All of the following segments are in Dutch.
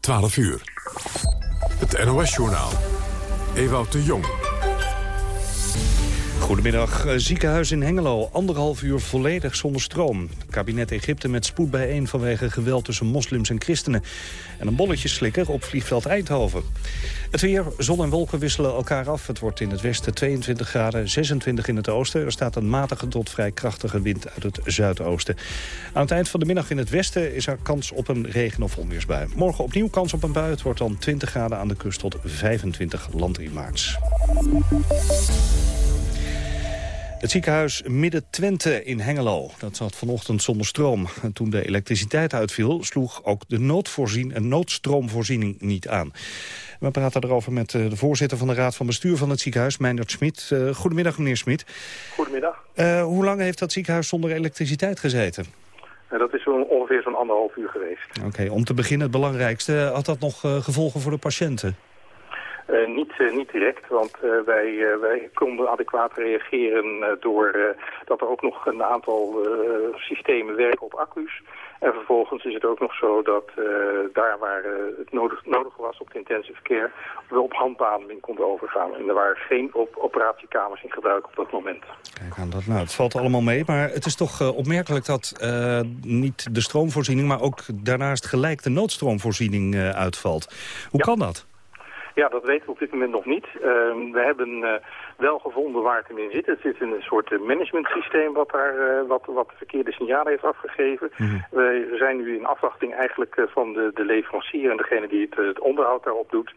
12 uur. Het NOS-journaal. Ewout de Jong. Goedemiddag. Eh, ziekenhuis in Hengelo. Anderhalf uur volledig zonder stroom. Kabinet Egypte met spoed bijeen vanwege geweld tussen moslims en christenen. En een bolletjeslikker op vliegveld Eindhoven. Het weer, zon en wolken wisselen elkaar af. Het wordt in het westen 22 graden, 26 in het oosten. Er staat een matige tot vrij krachtige wind uit het zuidoosten. Aan het eind van de middag in het westen is er kans op een regen- of onweersbui. Morgen opnieuw kans op een bui. Het wordt dan 20 graden aan de kust tot 25 landinwaarts. Het ziekenhuis Midden-Twente in Hengelo. Dat zat vanochtend zonder stroom. En toen de elektriciteit uitviel, sloeg ook de noodvoorzien en noodstroomvoorziening niet aan. We praten erover met eh, de voorzitter van de Raad van Bestuur van het ziekenhuis, Meindert Smit. Uh, goedemiddag, meneer Smit. Goedemiddag. Uh, hoe lang heeft dat ziekenhuis zonder elektriciteit gezeten? dat is ongeveer zo'n anderhalf uur geweest. Oké, om te beginnen het belangrijkste. Had dat nog gevolgen voor de patiënten? Uh, niet, uh, niet direct, want uh, wij, wij konden adequaat reageren door dat er ook nog een aantal systemen werken op accu's. En vervolgens is het ook nog zo dat daar waar het nodig, nodig was op de intensive care, we op handbehandeling konden overgaan. En er waren geen op operatiekamers in gebruik op dat moment. Kijk aan dat, nou, het valt allemaal mee, maar het is toch opmerkelijk dat niet de stroomvoorziening, maar ook daarnaast gelijk de noodstroomvoorziening uitvalt. Hoe ja. kan dat? Ja, dat weten we op dit moment nog niet. Uh, we hebben uh, wel gevonden waar het hem in zit. Het zit in een soort managementsysteem wat daar uh, wat, wat verkeerde signalen heeft afgegeven. Mm -hmm. We zijn nu in afwachting eigenlijk van de, de leverancier en degene die het, het onderhoud daarop doet.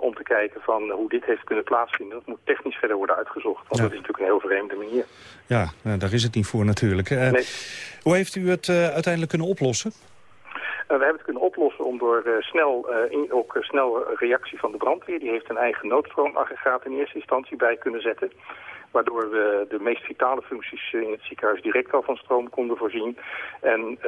om te kijken van hoe dit heeft kunnen plaatsvinden. Dat moet technisch verder worden uitgezocht. Want ja. dat is natuurlijk een heel vreemde manier. Ja, nou, daar is het niet voor natuurlijk. nee. Hoe heeft u het uiteindelijk kunnen oplossen? We hebben het kunnen oplossen om door uh, snel, in, ook snel reactie van de brandweer. Die heeft een eigen noodstroomaggregaat in eerste instantie bij kunnen zetten. Waardoor we de meest vitale functies in het ziekenhuis direct al van stroom konden voorzien. En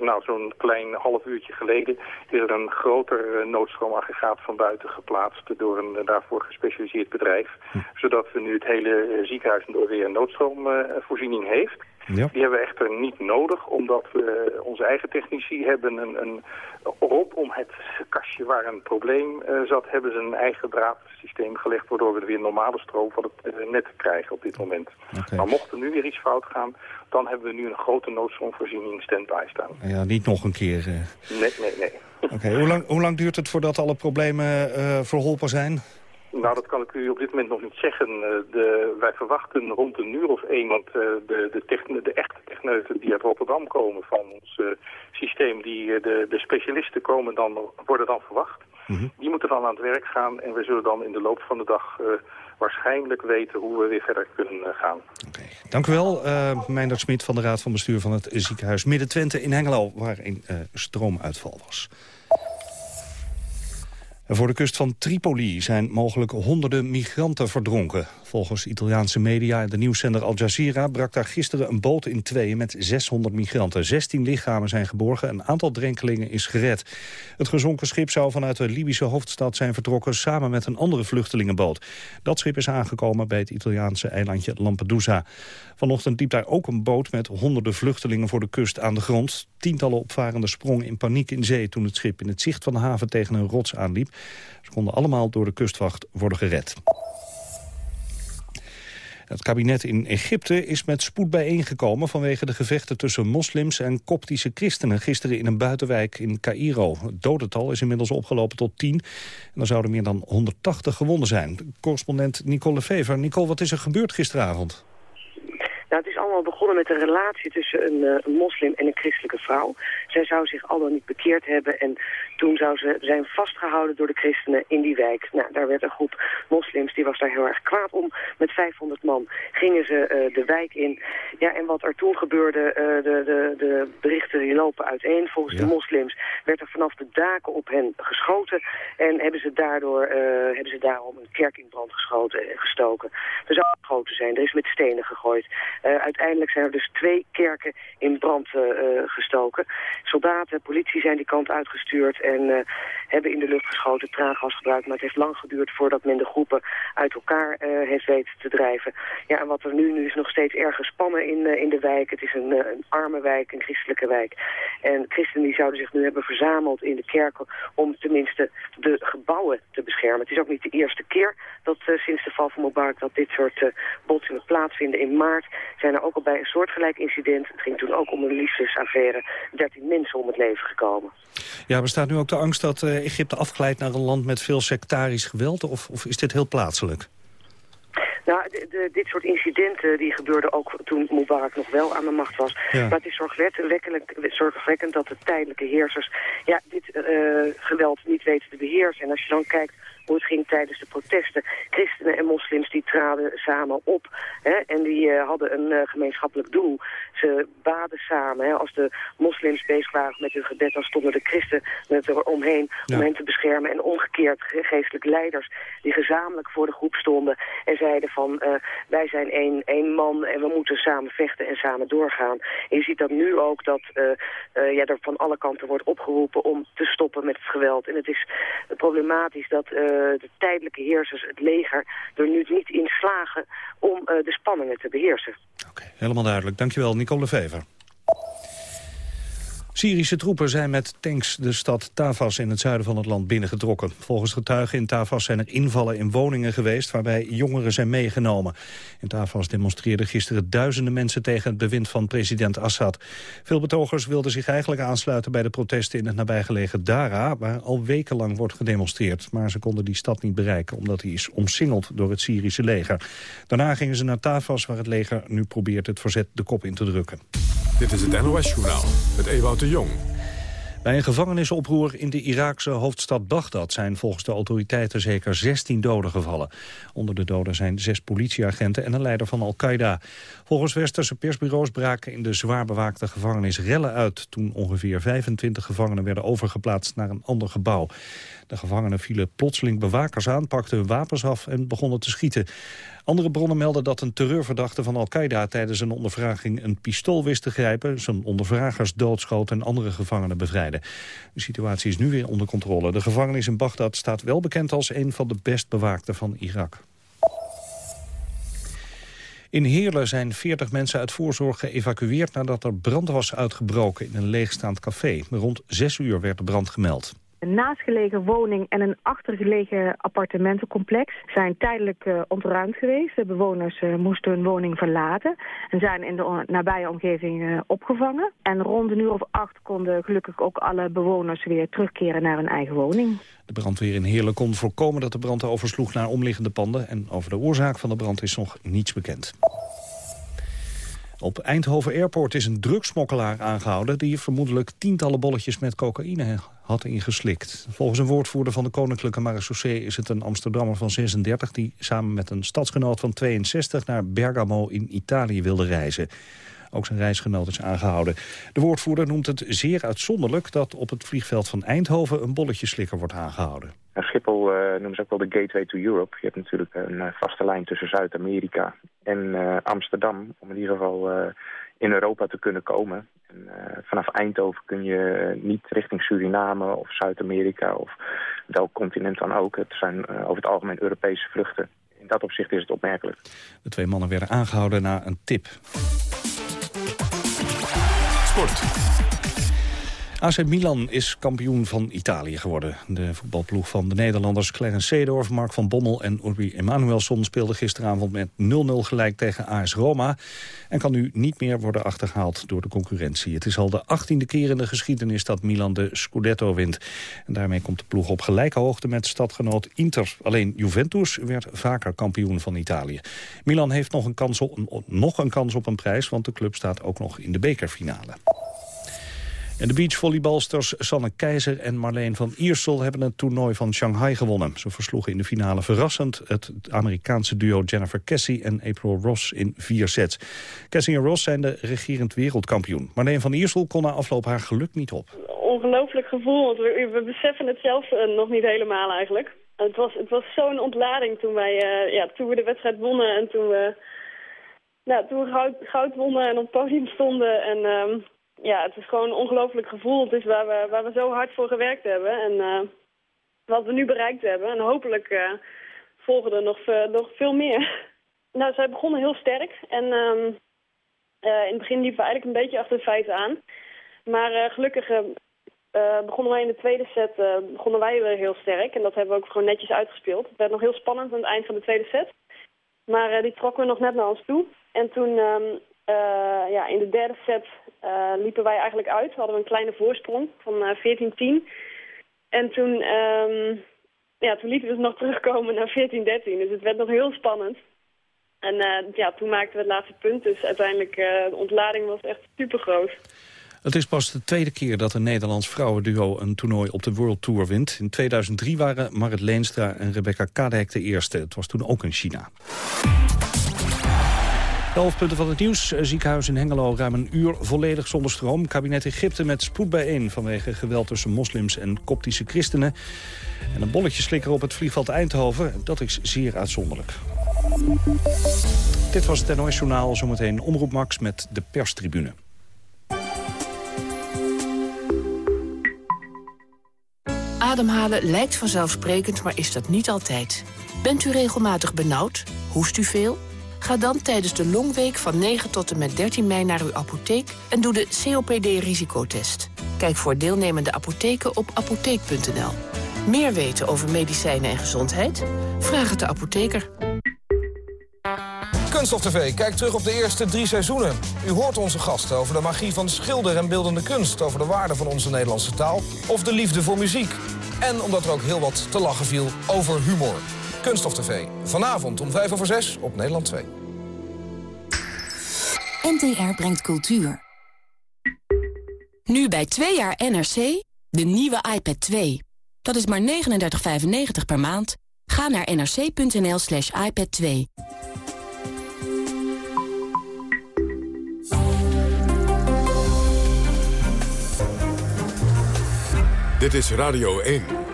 nou, zo'n klein half uurtje geleden is er een groter noodstroomaggregaat van buiten geplaatst door een daarvoor gespecialiseerd bedrijf. Hm. Zodat we nu het hele ziekenhuis door weer een noodstroomvoorziening heeft. Ja. Die hebben we echter niet nodig, omdat we onze eigen technici hebben een, een rondom het kastje waar een probleem uh, zat, hebben ze een eigen draadsysteem gelegd, waardoor we weer normale stroom van het uh, net krijgen op dit moment. Okay. Maar mocht er nu weer iets fout gaan, dan hebben we nu een grote noodstroomvoorziening stand-by staan. Ja, niet nog een keer. Uh... Nee, nee, nee. Oké, okay. hoe, lang, hoe lang duurt het voordat alle problemen verholpen zijn? Nou, dat kan ik u op dit moment nog niet zeggen. De, wij verwachten rond een uur of één, want de, de, techne, de echte techneuten die uit Rotterdam komen van ons uh, systeem, die, de, de specialisten komen dan, worden dan verwacht. Mm -hmm. Die moeten dan aan het werk gaan en we zullen dan in de loop van de dag uh, waarschijnlijk weten hoe we weer verder kunnen uh, gaan. Okay. Dank u wel, uh, Meindert Smit van de Raad van Bestuur van het ziekenhuis Midden-Twente in Hengelo, waar een stroomuitval was. Voor de kust van Tripoli zijn mogelijk honderden migranten verdronken. Volgens Italiaanse media en de nieuwszender Al Jazeera brak daar gisteren een boot in tweeën met 600 migranten. 16 lichamen zijn geborgen, een aantal drenkelingen is gered. Het gezonken schip zou vanuit de Libische hoofdstad zijn vertrokken samen met een andere vluchtelingenboot. Dat schip is aangekomen bij het Italiaanse eilandje Lampedusa. Vanochtend liep daar ook een boot met honderden vluchtelingen voor de kust aan de grond. Tientallen opvarenden sprongen in paniek in zee toen het schip in het zicht van de haven tegen een rots aanliep. Ze konden allemaal door de kustwacht worden gered. Het kabinet in Egypte is met spoed bijeengekomen vanwege de gevechten tussen moslims en koptische christenen gisteren in een buitenwijk in Cairo. Het dodental is inmiddels opgelopen tot 10 en er zouden meer dan 180 gewonden zijn. Correspondent Nicole Fever. Nicole, wat is er gebeurd gisteravond? Nou, het is allemaal begonnen met een relatie tussen een, een moslim en een christelijke vrouw. Zij zou zich al dan niet bekeerd hebben en toen zou ze zijn vastgehouden door de christenen in die wijk. Nou, daar werd een groep moslims, die was daar heel erg kwaad om. Met 500 man gingen ze uh, de wijk in. Ja, en wat er toen gebeurde, uh, de, de, de berichten die lopen uiteen. Volgens ja. de moslims werd er vanaf de daken op hen geschoten. En hebben ze daardoor hebben ze daarom een kerk in brand geschoten, gestoken. Er zou geschoten zijn, er is met stenen gegooid. uiteindelijk zijn er dus twee kerken in brand gestoken. Soldaten, politie zijn die kant uitgestuurd en hebben in de lucht geschoten, traangas gebruikt. Maar het heeft lang geduurd voordat men de groepen uit elkaar heeft weten te drijven. Ja, en wat er nu, nu is nog steeds erg spannen in, in de wijk. Het is een, arme wijk, een christelijke wijk. En christenen die zouden zich nu hebben verzameld in de kerken om tenminste de gebouwen te beschermen. Het is ook niet de eerste keer dat sinds de val van Mubarak dat dit soort botsingen plaatsvinden. In maart zijn er ook al bij een soortgelijk incident, het ging toen ook om een liefdesaffaire, 13 mensen om het leven gekomen. Ja, bestaat nu ook de angst dat uh, Egypte afglijdt naar een land met veel sectarisch geweld? Of, of is dit heel plaatselijk? Nou, de, de, dit soort incidenten die gebeurden ook toen Mubarak nog wel aan de macht was. Maar het is zorgwekkend, zorgwekkend dat de tijdelijke heersers ja, dit uh, geweld niet weten te beheersen. En als je dan kijkt het ging tijdens de protesten. Christenen en moslims die traden samen op hè, en die uh, hadden een uh, gemeenschappelijk doel. Ze baden samen. Hè. Als de moslims bezig waren met hun gebed, dan stonden de christenen er omheen om hen te beschermen. En omgekeerd geestelijke leiders die gezamenlijk voor de groep stonden en zeiden van uh, wij zijn één, één man en we moeten samen vechten en samen doorgaan. En je ziet dat nu ook dat ja, er van alle kanten wordt opgeroepen om te stoppen met het geweld. En het is problematisch dat eh, de tijdelijke heersers, het leger, er nu niet in slagen om eh, de spanningen te beheersen. Oké, helemaal duidelijk. Dankjewel, Nicole Lefever. Syrische troepen zijn met tanks de stad Tafas in het zuiden van het land binnengetrokken. Volgens getuigen in Tafas zijn er invallen in woningen geweest waarbij jongeren zijn meegenomen. In Tafas demonstreerden gisteren duizenden mensen tegen het bewind van president Assad. Veel betogers wilden zich eigenlijk aansluiten bij de protesten in het nabijgelegen Dara, waar al wekenlang wordt gedemonstreerd. Maar ze konden die stad niet bereiken omdat die is omsingeld door het Syrische leger. Daarna gingen ze naar Tafas waar het leger nu probeert het verzet de kop in te drukken. Dit is het NOS-journaal met Ewout de Jong. Bij een gevangenisoproer in de Iraakse hoofdstad Bagdad zijn volgens de autoriteiten zeker 16 doden gevallen. Onder de doden zijn zes politieagenten en een leider van Al-Qaeda. Volgens westerse persbureaus braken in de zwaar bewaakte gevangenis rellen uit toen ongeveer 25 gevangenen werden overgeplaatst naar een ander gebouw. De gevangenen vielen plotseling bewakers aan, pakten hun wapens af en begonnen te schieten. Andere bronnen melden dat een terreurverdachte van Al-Qaeda tijdens een ondervraging een pistool wist te grijpen, zijn ondervragers doodschoot en andere gevangenen bevrijden. De situatie is nu weer onder controle. De gevangenis in Bagdad staat wel bekend als een van de best bewaakte van Irak. In Heerlen zijn 40 mensen uit voorzorg geëvacueerd nadat er brand was uitgebroken in een leegstaand café. Rond 6 uur werd de brand gemeld. Een naastgelegen woning en een achtergelegen appartementencomplex zijn tijdelijk uh, ontruimd geweest. De bewoners uh, moesten hun woning verlaten en zijn in de nabije omgeving uh, opgevangen. En rond een uur of acht konden gelukkig ook alle bewoners weer terugkeren naar hun eigen woning. De brandweer in Heerlen kon voorkomen dat de brand oversloeg naar omliggende panden. En over de oorzaak van de brand is nog niets bekend. Op Eindhoven Airport is een drugsmokkelaar aangehouden... die vermoedelijk tientallen bolletjes met cocaïne had ingeslikt. Volgens een woordvoerder van de Koninklijke Marechaussee... is het een Amsterdammer van 36 die samen met een stadsgenoot van 62... naar Bergamo in Italië wilde reizen. Ook zijn reisgenoot is aangehouden. De woordvoerder noemt het zeer uitzonderlijk... dat op het vliegveld van Eindhoven een bolletjeslikker wordt aangehouden. Schiphol uh, noemen ze ook wel de gateway to Europe. Je hebt natuurlijk een uh, vaste lijn tussen Zuid-Amerika en uh, Amsterdam... om in ieder geval in Europa te kunnen komen. En, vanaf Eindhoven kun je niet richting Suriname of Zuid-Amerika... of welk continent dan ook. Het zijn over het algemeen Europese vluchten. In dat opzicht is het opmerkelijk. De twee mannen werden aangehouden na een tip. Sport. AC Milan is kampioen van Italië geworden. De voetbalploeg van de Nederlanders Clarence Seedorf, Mark van Bommel en Uri Emanuelsson speelden gisteravond met 0-0 gelijk tegen AS Roma. En kan nu niet meer worden achtergehaald door de concurrentie. Het is al de achttiende keer in de geschiedenis dat Milan de Scudetto wint. En daarmee komt de ploeg op gelijke hoogte met stadgenoot Inter. Alleen Juventus werd vaker kampioen van Italië. Milan heeft nog een kans op, nog een, kans op een prijs, want de club staat ook nog in de bekerfinale. En de beachvolleybalsters Sanne Keizer en Marleen van Iersel... hebben het toernooi van Shanghai gewonnen. Ze versloegen in de finale verrassend het Amerikaanse duo Jennifer Cassie en April Ross in vier sets. Cassie en Ross zijn de regerend wereldkampioen. Marleen van Iersel kon na afloop haar geluk niet op. Ongelooflijk gevoel, want we, we beseffen het zelf uh, nog niet helemaal eigenlijk. Het was, het was zo'n ontlading toen, wij, uh, ja, toen we de wedstrijd wonnen en toen we nou, toen we goud, goud wonnen en op het podium stonden. En ehm, ja, het is gewoon een ongelooflijk gevoel. Het is waar we, waar we zo hard voor gewerkt hebben. En uh, wat we nu bereikt hebben. En hopelijk uh, volgen er nog, nog veel meer. nou, zij begonnen heel sterk. En um, in het begin liepen we eigenlijk een beetje achter de feiten aan. Maar gelukkig begonnen wij in de tweede set begonnen wij weer heel sterk. En dat hebben we ook gewoon netjes uitgespeeld. Het werd nog heel spannend aan het eind van de tweede set. Maar die trokken we nog net naar ons toe. En toen, um, uh, ja, in de derde set uh, liepen wij eigenlijk uit. Hadden we een kleine voorsprong van uh, 14-10. En toen, um, ja, toen lieten we dus nog terugkomen naar 14-13. Dus het werd nog heel spannend. En ja, toen maakten we het laatste punt. Dus uiteindelijk, de ontlading was echt super groot. Het is pas de tweede keer dat een Nederlands vrouwenduo een toernooi op de World Tour wint. In 2003 waren Marit Leenstra en Rebecca Kadek de eerste. Het was toen ook in China. De hoofdpunten van het nieuws. Ziekenhuis in Hengelo ruim een uur volledig zonder stroom. Kabinet Egypte met spoed bijeen vanwege geweld tussen moslims en koptische christenen. En een bolletje slikker op het vliegveld Eindhoven. Dat is zeer uitzonderlijk. Dit was het NOS Journaal. Zometeen Omroep Max met de perstribune. Ademhalen lijkt vanzelfsprekend, maar is dat niet altijd. Bent u regelmatig benauwd? Hoest u veel? Ga dan tijdens de Longweek van 9 tot en met 13 mei naar uw apotheek en doe de COPD-risicotest. Kijk voor deelnemende apotheken op apotheek.nl. Meer weten over medicijnen en gezondheid? Vraag het de apotheker. Kunststof TV kijkt terug op de eerste drie seizoenen. U hoort onze gasten over de magie van schilder en beeldende kunst... over de waarde van onze Nederlandse taal of de liefde voor muziek. En omdat er ook heel wat te lachen viel over humor. Kunststof TV. Vanavond om 5 over 6 op Nederland 2. NTR brengt cultuur. Nu bij 2 jaar NRC, de nieuwe iPad 2. Dat is maar 39,95 per maand. Ga naar nrc.nl slash iPad 2. Dit is Radio 1.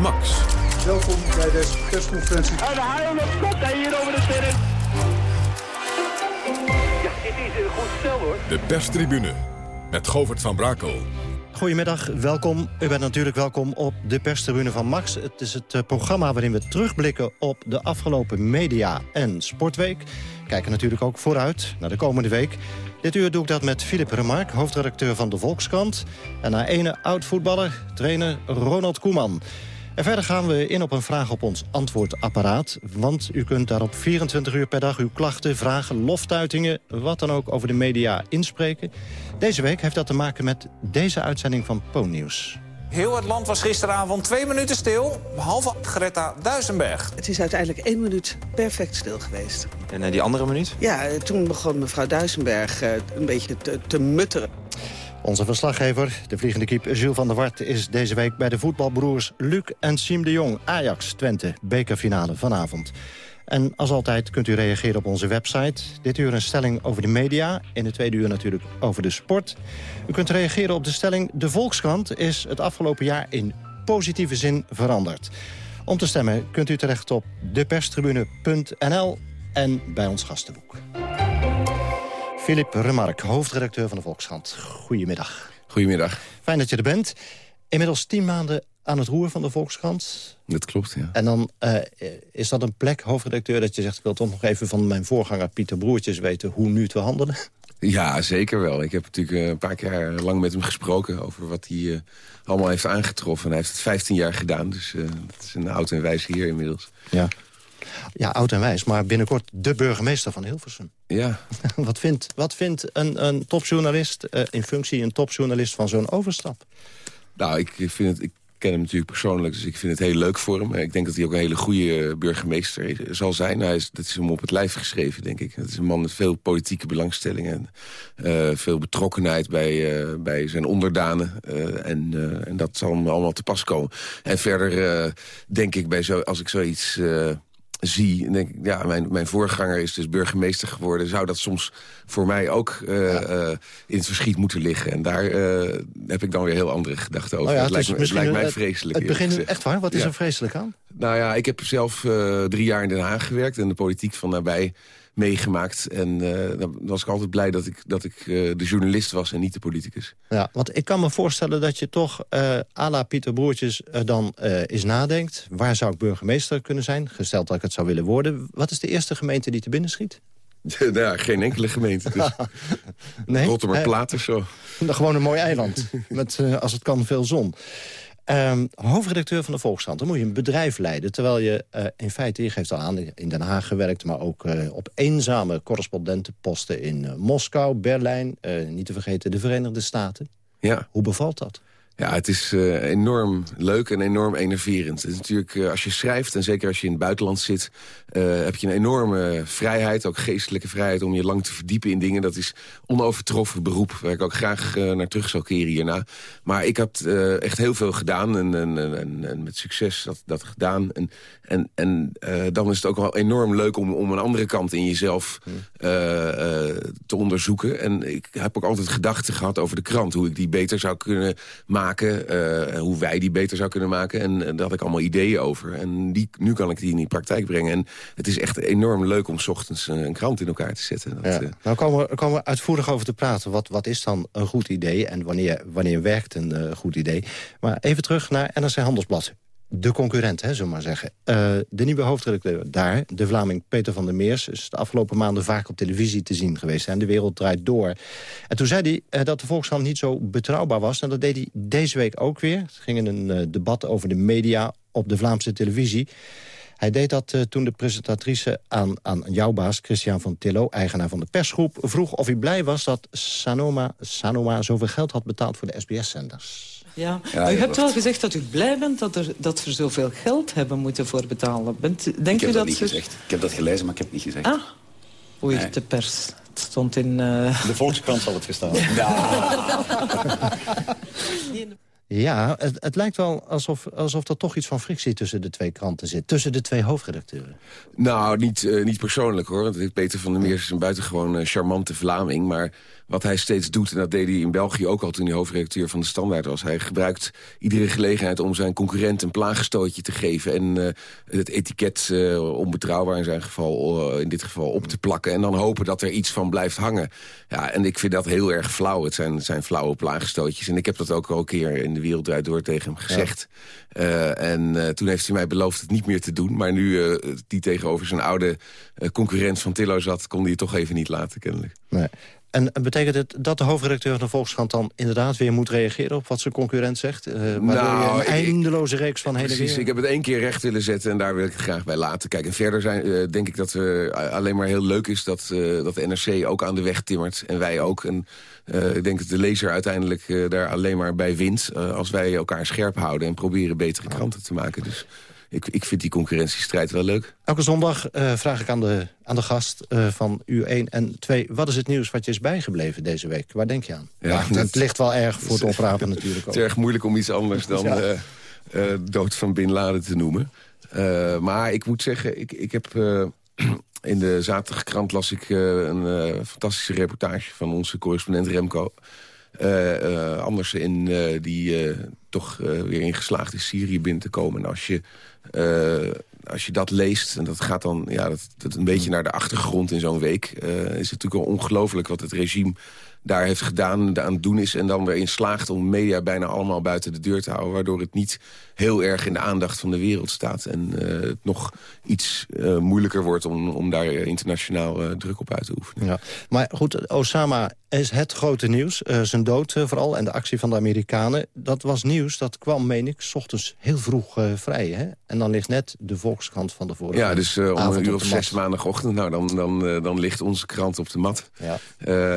Max. Welkom bij deze persconferentie. En de haal op kop hier over de terrein. Ja, dit is een goed stel hoor. De perstribune met Govert van Brakel. Goedemiddag, welkom. U bent natuurlijk welkom op de perstribune van Max. Het is het eh, programma waarin we terugblikken op de afgelopen media- en sportweek. Kijken natuurlijk ook vooruit naar de komende week. Dit uur doe ik dat met Philip Remark, hoofdredacteur van de Volkskrant. En naar ene oud-voetballer, trainer Ronald Koeman. En verder gaan we in op een vraag op ons antwoordapparaat. Want u kunt daarop 24 uur per dag uw klachten, vragen, loftuitingen... wat dan ook over de media inspreken. Deze week heeft dat te maken met deze uitzending van Po-nieuws. Heel het land was gisteravond twee minuten stil, behalve Greta Duisenberg. Het is uiteindelijk één minuut perfect stil geweest. En uh, die andere minuut? Ja, toen begon mevrouw Duisenberg uh, een beetje te, te mutteren. Onze verslaggever, de vliegende kiep Jules van der Wart... is deze week bij de voetbalbroers Luc en Siem de Jong. Ajax, Twente, bekerfinale vanavond. En als altijd kunt u reageren op onze website. Dit uur een stelling over de media. In de tweede uur natuurlijk over de sport. U kunt reageren op de stelling... De Volkskrant is het afgelopen jaar in positieve zin veranderd. Om te stemmen kunt u terecht op deperstribune.nl en bij ons gastenboek. Philip Remark, hoofdredacteur van de Volkskrant. Goedemiddag. Goedemiddag. Fijn dat je er bent. Inmiddels tien maanden aan het roer van de Volkskrant. Dat klopt, ja. En dan uh, is dat een plek, hoofdredacteur, dat je zegt... ik wil toch nog even van mijn voorganger Pieter Broertjes weten... hoe nu te handelen? Ja, zeker wel. Ik heb natuurlijk een paar keer lang met hem gesproken... over wat hij uh, allemaal heeft aangetroffen. hij heeft het 15 jaar gedaan, dus uh, dat is een oud en wijs hier inmiddels. Ja. Ja, oud en wijs, maar binnenkort de burgemeester van Hilversum. Ja. wat vindt, wat vindt een, een topjournalist, uh, in functie een topjournalist van zo'n overstap? Nou, ik vind het... Ik ken hem natuurlijk persoonlijk, dus ik vind het heel leuk voor hem. Ik denk dat hij ook een hele goede burgemeester zal zijn. Hij is, dat is hem op het lijf geschreven, denk ik. Het is een man met veel politieke belangstellingen. Uh, veel betrokkenheid bij, uh, bij zijn onderdanen. Uh, en, en dat zal hem allemaal te pas komen. En verder denk ik, bij zo, als ik zoiets zie, en denk ik, ja, mijn, mijn voorganger is dus burgemeester geworden. Zou dat soms voor mij ook uh, ja. uh, in het verschiet moeten liggen? En daar uh, heb ik dan weer heel andere gedachten over. Oh ja, het, lijkt, het, me, het lijkt mij vreselijk. Het begint echt waar? Wat is ja. er vreselijk aan? nou ja, ik heb zelf drie jaar in Den Haag gewerkt... en de politiek van nabij meegemaakt. En uh, dan was ik altijd blij dat ik, dat ik uh, de journalist was en niet de politicus. Ja, want ik kan me voorstellen dat je toch uh, à la Pieter Broertjes dan eens nadenkt. Waar zou ik burgemeester kunnen zijn? Gesteld dat ik het zou willen worden. Wat is de eerste gemeente die te binnen schiet? nou, geen enkele gemeente. Dus. nee? Rotterdam Plaat of zo. Gewoon een mooi eiland. Met, als het kan, veel zon. Um, hoofdredacteur van de Volkskrant, dan moet je een bedrijf leiden... terwijl je uh, in feite, je geeft al aan, in Den Haag gewerkt... maar ook uh, op eenzame correspondentenposten in uh, Moskou, Berlijn... niet te vergeten de Verenigde Staten. Ja. Hoe bevalt dat? Ja, het is uh, enorm leuk en enorm enerverend. Het is natuurlijk, uh, als je schrijft, en zeker als je in het buitenland zit... Uh, heb je een enorme vrijheid, ook geestelijke vrijheid... om je lang te verdiepen in dingen. Dat is onovertroffen beroep, waar ik ook graag naar terug zou keren hierna. Maar ik had echt heel veel gedaan en, en, en, en, met succes dat, dat gedaan. En, en, en dan is het ook wel enorm leuk om, om een andere kant in jezelf te onderzoeken. En ik heb ook altijd gedachten gehad over de krant. Hoe ik die beter zou kunnen maken maken. Uh, hoe wij die beter zou kunnen maken. En, en, daar had ik allemaal ideeën over. En die, nu kan ik die in die praktijk brengen. En het is echt enorm leuk om s ochtends een krant in elkaar te zetten. Dat, ja. Nou komen we, komen we uitvoerig over te praten. Wat, wat is dan een goed idee en wanneer, wanneer werkt een uh, goed idee? Maar even terug naar NRC Handelsblad de concurrent, hè, zullen we maar zeggen. Uh, de nieuwe hoofdredacteur daar, de Vlaming Peter van der Meers... is de afgelopen maanden vaak op televisie te zien geweest. En de wereld draait door. En toen zei hij uh, dat de Volkskrant niet zo betrouwbaar was. En dat deed hij deze week ook weer. Het ging in een uh, debat over de media op de Vlaamse televisie. Hij deed dat toen de presentatrice aan, aan jouw baas, Christian van Tillo... eigenaar van de persgroep, vroeg of hij blij was... dat Sanoma, Sanoma zoveel geld had betaald voor de SBS-zenders. Ja. ja u hebt wel gezegd dat u blij bent dat, er, dat we zoveel geld hebben moeten voor betalen. Bent, denkt ik heb u dat, dat niet gezegd. Ik heb dat gelezen, maar ik heb het niet gezegd. Ah, oei, nee. de pers. Het stond in... Uh... De Volkskrant zal het gestaan. Ja, het, het, lijkt wel alsof, alsof er toch iets van frictie tussen de twee kranten zit. Tussen de twee hoofdredacteuren. Nou, niet, uh, niet persoonlijk hoor. Peter van der Meers is een buitengewoon uh, charmante Vlaming. Maar wat hij steeds doet, en dat deed hij in België ook al... toen hij hoofdredacteur van de Standaard was. Hij gebruikt iedere gelegenheid om zijn concurrent een plaagstootje te geven... en uh, het etiket onbetrouwbaar in zijn geval, in dit geval op te plakken... en dan hopen dat er iets van blijft hangen. Ja, en ik vind dat heel erg flauw. Het zijn, zijn flauwe plaagstootjes. En ik heb dat ook al een keer in de wereld draait door tegen hem gezegd. Ja. Uh, en uh, toen heeft hij mij beloofd het niet meer te doen. Maar nu uh, die tegenover zijn oude concurrent van Tillo zat... kon hij het toch even niet laten, kennelijk. Nee. En betekent het dat de hoofdredacteur van de Volkskrant dan inderdaad weer moet reageren op wat zijn concurrent zegt? Uh, nou, een eindeloze reeks van hele Precies, ik heb het één keer recht willen zetten en daar wil ik het graag bij laten. Kijk, en verder zijn, uh, denk ik dat het uh, alleen maar heel leuk is dat, dat de NRC ook aan de weg timmert. En wij ook. En ik denk dat de lezer uiteindelijk daar alleen maar bij wint als wij elkaar scherp houden en proberen betere kranten te maken. Dus ik, ik vind die concurrentiestrijd wel leuk. Elke zondag uh, vraag ik aan de, aan de gast uh, van u 1 en 2... wat is het nieuws wat je is bijgebleven deze week? Waar denk je aan? Ja, ja het ligt wel erg voor het oprapen natuurlijk ook. Het is erg moeilijk om iets anders dan ja. uh, dood van Bin Laden te noemen. maar ik moet zeggen, ik, ik heb... in de zaterdagkrant las ik een fantastische reportage... van onze correspondent Remco... anders in die toch weer in geslaagd is Syrië binnen te komen. En als je als je dat leest, en dat gaat dan ja, dat, een beetje naar de achtergrond in zo'n week... Uh, is het natuurlijk wel ongelooflijk wat het regime daar heeft gedaan, aan het doen is... en dan erin slaagt om media bijna allemaal buiten de deur te houden... waardoor het niet heel erg in de aandacht van de wereld staat... en uh, het nog iets uh, moeilijker wordt om, om daar internationaal uh, druk op uit te oefenen. Ja. Maar goed, Osama is het grote nieuws. zijn dood vooral en de actie van de Amerikanen. Dat was nieuws, dat kwam, meen ik, s ochtends heel vroeg vrij. Hè? En dan ligt net de Volkskrant van de vorige Ja, dus om een uur of zes maandagochtend... Nou, dan, dan, dan ligt onze krant op de mat. Ja.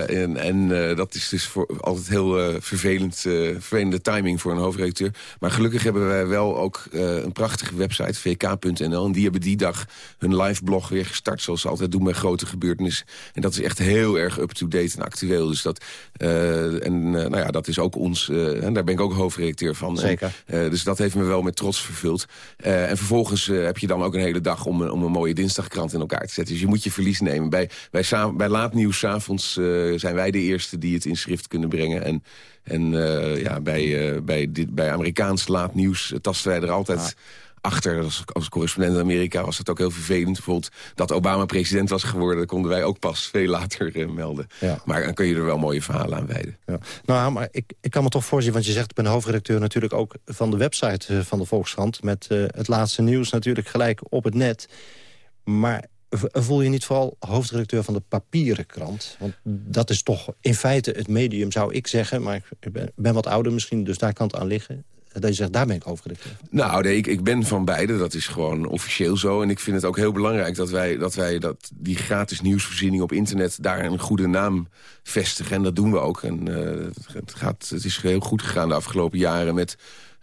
en en dat is dus voor, altijd heel vervelend, vervelende timing voor een hoofdredacteur. Maar gelukkig hebben wij wel ook een prachtige website, vk.nl. En die hebben die dag hun live blog weer gestart, zoals ze altijd doen bij grote gebeurtenissen. En dat is echt heel erg up-to-date en actueel. Dus dat, en, nou ja, dat is ook ons, en daar ben ik ook hoofdredacteur van. Zeker. En, dus dat heeft me wel met trots vervuld. en vervolgens heb je dan ook een hele dag om, om een mooie dinsdagkrant in elkaar te zetten. Dus je moet je verlies nemen. Bij, bij, bij laatnieuws s'avonds zijn wij de eerste die het in schrift kunnen brengen. En, en uh, ja, bij, uh, bij, dit, bij Amerikaans laat nieuws tasten wij er altijd... achter. Als, als correspondent in Amerika was het ook heel vervelend. Bijvoorbeeld dat Obama president was geworden... dat konden wij ook pas veel later eh, melden. Maar dan kun je er wel mooie verhalen aan wijden. Ja. Nou, maar ik, ik kan me toch voorzien, want je zegt... ik ben hoofdredacteur natuurlijk ook van de website eh, van de Volkskrant... met uh, het laatste nieuws natuurlijk gelijk op het net. Maar voel je niet vooral hoofdredacteur van de papieren krant? Want dat is toch in feite het medium, zou ik zeggen. Maar ik ben, wat ouder misschien, dus daar kan het aan liggen dat je zegt, daar ben ik hoofdredacteur Nou, nee, ik, ik ben van beide. Dat is gewoon officieel zo. En ik vind het ook heel belangrijk dat wij, dat wij dat die gratis nieuwsvoorziening op internet... daar een goede naam vestigen. En dat doen we ook. En uh, het, gaat, het is heel goed gegaan de afgelopen jaren met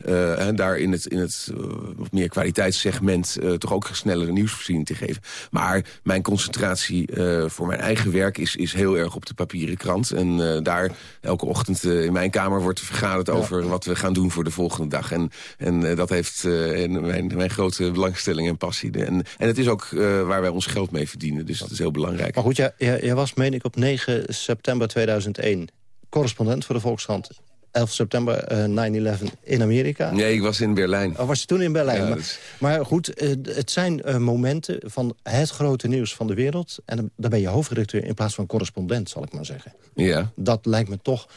uh, daar in het, in het wat meer kwaliteitssegment uh, toch ook snellere nieuwsvoorziening te geven. Maar mijn concentratie voor mijn eigen werk is, is heel erg op de papieren krant. En daar elke ochtend in mijn kamer wordt vergaderd over wat we gaan doen voor de volgende dag. En, en dat heeft mijn, mijn grote belangstelling en passie. En, en het is ook waar wij ons geld mee verdienen. Dus dat is heel belangrijk. Maar goed, jij, jij was, meen ik, op 9 september 2001 correspondent voor de Volkskrant 11 september 9-11 eh, in Amerika. Nee, ik was in Berlijn. Oh, was je toen in Berlijn? maar, maar, goed, uh, het zijn uh, momenten van het grote nieuws van de wereld. En dan ben je hoofdredacteur in plaats van correspondent, zal ik maar zeggen. Ja. Dat lijkt me toch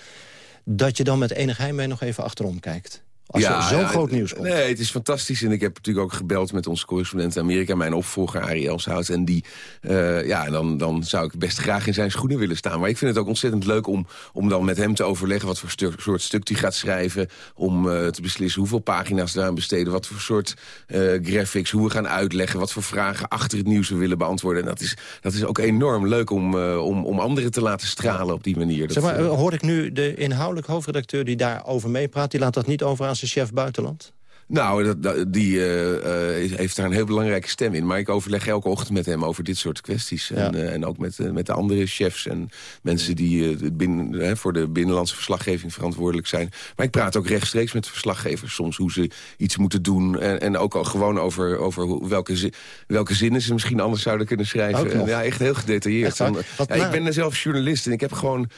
dat je dan met enig heimwee nog even achterom kijkt. Als ja, zo'n groot nieuws komt. Nee, het is fantastisch. En ik heb natuurlijk ook gebeld met onze correspondent in Amerika... mijn opvolger Arie Elshout. En die, uh, ja, dan, dan zou ik best graag in zijn schoenen willen staan. Maar ik vind het ook ontzettend leuk om, om dan met hem te overleggen... wat voor soort stuk hij gaat schrijven. Om uh, te beslissen hoeveel pagina's eraan besteden. Wat voor soort uh, graphics, hoe we gaan uitleggen. Wat voor vragen achter het nieuws we willen beantwoorden. En dat is, dat is ook enorm leuk om, om, om anderen te laten stralen op die manier. Dat, zeg maar, hoor ik nu de inhoudelijk hoofdredacteur die daarover meepraat... die laat dat niet over aan chef buitenland? Nou, dat, die uh, heeft daar een heel belangrijke stem in. Maar ik overleg elke ochtend met hem over dit soort kwesties. En, uh, en ook met, met de andere chefs en mensen die binnen, voor de binnenlandse verslaggeving verantwoordelijk zijn. Maar ik praat ook rechtstreeks met verslaggevers soms hoe ze iets moeten doen. En, en ook al gewoon over, over welke, zi welke zinnen ze misschien anders zouden kunnen schrijven. En, ja, echt heel gedetailleerd. Echt ja, ik ben zelf journalist en ik heb gewoon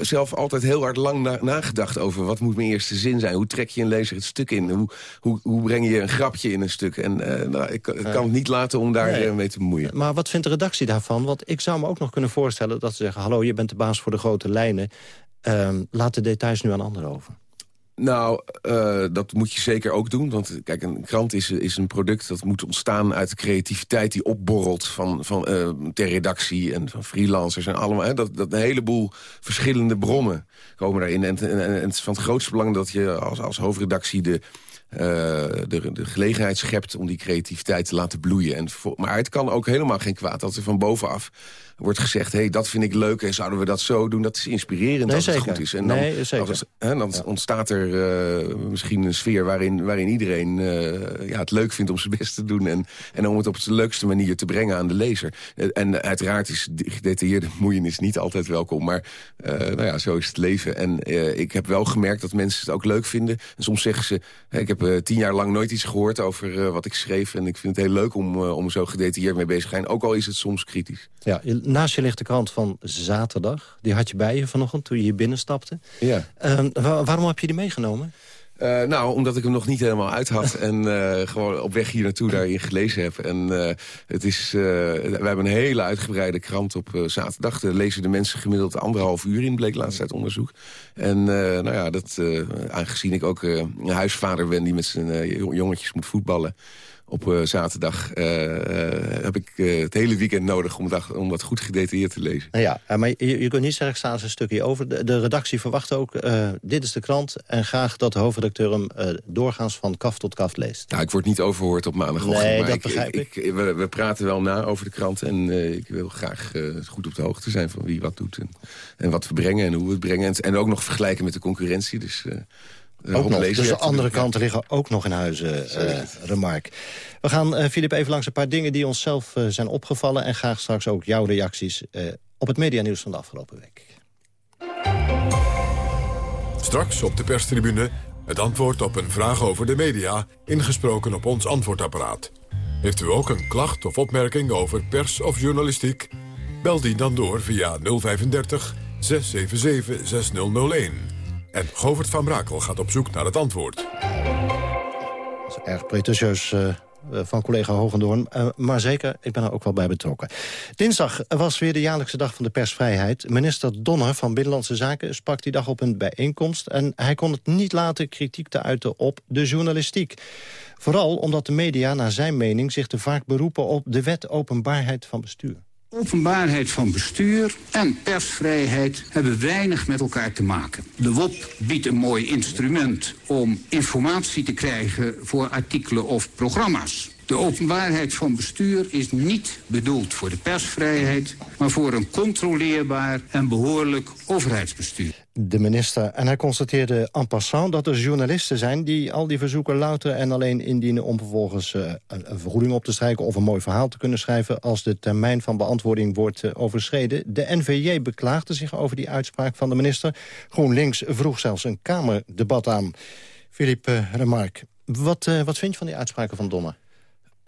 zelf altijd heel hard lang na nagedacht over wat moet mijn eerste zin zijn. Hoe trek je een lezer het stuk in? Hoe, hoe, hoe breng je een grapje in een stuk? En uh, nou, ik, ik, kan het niet laten om daar nee. mee te bemoeien. Maar wat vindt de redactie daarvan? Want ik zou me ook nog kunnen voorstellen dat ze zeggen... hallo, je bent de baas voor de grote lijnen. Uh, laat de details nu aan anderen over. Nou, uh, dat moet je zeker ook doen. Want kijk, een krant is, is een product dat moet ontstaan uit de creativiteit... die opborrelt van, van, uh, ter redactie en van freelancers en allemaal. Hè, dat, dat een heleboel verschillende bronnen komen daarin. En, en, en het is van het grootste belang dat je als, als hoofdredactie... de uh, de, de gelegenheid schept om die creativiteit te laten bloeien. En maar het kan ook helemaal geen kwaad dat er van bovenaf wordt gezegd... hé, hey, dat vind ik leuk en zouden we dat zo doen? Dat is inspirerend nee, als zeker. het goed is. En dan, nee, zeker. Als, hè, dan ja. ontstaat er uh, misschien een sfeer waarin, waarin iedereen uh, ja, het leuk vindt om zijn best te doen... En, en om het op de leukste manier te brengen aan de lezer. En uiteraard is gedetailleerde moeienis niet altijd welkom. Maar nou ja, zo is het leven. En ik heb wel gemerkt dat mensen het ook leuk vinden. En soms zeggen ze, ik heb tien jaar lang nooit iets gehoord over wat ik schreef... en ik vind het heel leuk om, om zo gedetailleerd mee bezig te zijn. Ook al is het soms kritisch. Ja, naast je ligt de krant van zaterdag. Die had je bij je vanochtend toen je hier binnenstapte. Ja. Waar, waarom heb je die meegenomen? Uh, nou, omdat ik hem nog niet helemaal uit had. en uh, gewoon op weg hier naartoe daarin gelezen heb. En uh, het is, we hebben een hele uitgebreide krant op zaterdag. Daar lezen de mensen gemiddeld anderhalf uur in, bleek laatst uit onderzoek. En nou ja, dat, aangezien ik ook een huisvader ben die met zijn jongetjes moet voetballen op uh, zaterdag uh, heb ik het hele weekend nodig om dat, om dat goed gedetailleerd te lezen. Nou ja, maar je, je kunt niet zeggen, staan ze een stukje over. De, de redactie verwacht ook, dit is de krant... en graag dat de hoofdredacteur hem doorgaans van kaf tot kaf leest. Nou, ik word niet overhoord op maandagochtend. Nee, maar dat ik, begrijp ik. ik we, we, praten wel na over de krant en ik wil graag goed op de hoogte zijn... van wie wat doet en, en wat we brengen en hoe we het brengen. En, en ook nog vergelijken met de concurrentie, dus... Ook nog. Dus de andere kanten liggen ook nog in huizen, uh, Remark. We gaan, uh, Filip, even langs een paar dingen die ons zelf uh, zijn opgevallen... en graag straks ook jouw reacties op het medianieuws van de afgelopen week. Straks op de perstribune het antwoord op een vraag over de media... ingesproken op ons antwoordapparaat. Heeft u ook een klacht of opmerking over pers of journalistiek? Bel die dan door via 035 677 6001. En Govert van Brakel gaat op zoek naar het antwoord. Erg pretentieus uh, van collega Hogendoorn. Uh, maar zeker, ik ben er ook wel bij betrokken. Dinsdag was weer de jaarlijkse dag van de persvrijheid. Minister Donner van Binnenlandse Zaken sprak die dag op een bijeenkomst... en hij kon het niet laten kritiek te uiten op de journalistiek. Vooral omdat de media naar zijn mening zich te vaak beroepen op de wet openbaarheid van bestuur. Openbaarheid van bestuur en persvrijheid hebben weinig met elkaar te maken. De WOP biedt een mooi instrument om informatie te krijgen voor artikelen of programma's. De openbaarheid van bestuur is niet bedoeld voor de persvrijheid... maar voor een controleerbaar en behoorlijk overheidsbestuur. De minister. En hij constateerde en passant dat er journalisten zijn... die al die verzoeken louter en alleen indienen... om vervolgens uh, een, vergoeding op te strijken of een mooi verhaal te kunnen schrijven... als de termijn van beantwoording wordt uh, overschreden. De NVJ beklaagde zich over die uitspraak van de minister. GroenLinks vroeg zelfs een Kamerdebat aan. Philippe uh, Remarque, wat, wat vind je van die uitspraken van Donner?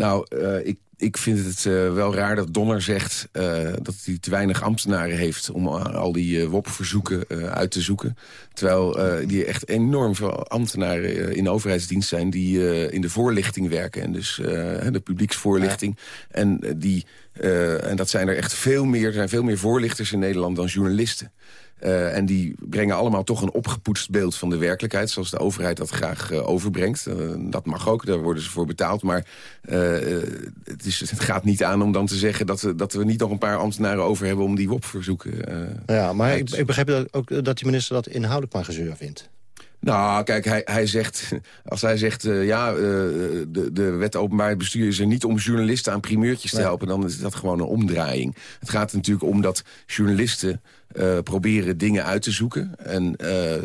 Nou, uh, ik, ik vind het uh, wel raar dat Donner zegt uh, dat hij te weinig ambtenaren heeft... om al die WOP-verzoeken uit te zoeken. Terwijl die echt enorm veel ambtenaren in de overheidsdienst zijn... die in de voorlichting werken. En dus de publieksvoorlichting. En, die, en dat zijn er echt veel meer. Er zijn veel meer voorlichters in Nederland dan journalisten. Uh, en die brengen allemaal toch een opgepoetst beeld van de werkelijkheid... zoals de overheid dat graag uh, overbrengt. Uh, dat mag ook, daar worden ze voor betaald. Maar het, is, het, gaat niet aan om dan te zeggen... dat we, dat we niet nog een paar ambtenaren over hebben... om die WOP-verzoeken Ja, maar ik, ik, begrijp ook dat die minister dat inhoudelijk maar gezeur vindt. Nou, kijk, hij, hij zegt, als hij zegt... Uh, ja, uh, de, de wet openbaar bestuur is er niet om journalisten aan primeurtjes te helpen... dan is dat gewoon een omdraaiing. Het gaat natuurlijk om dat journalisten uh, proberen dingen uit te zoeken. En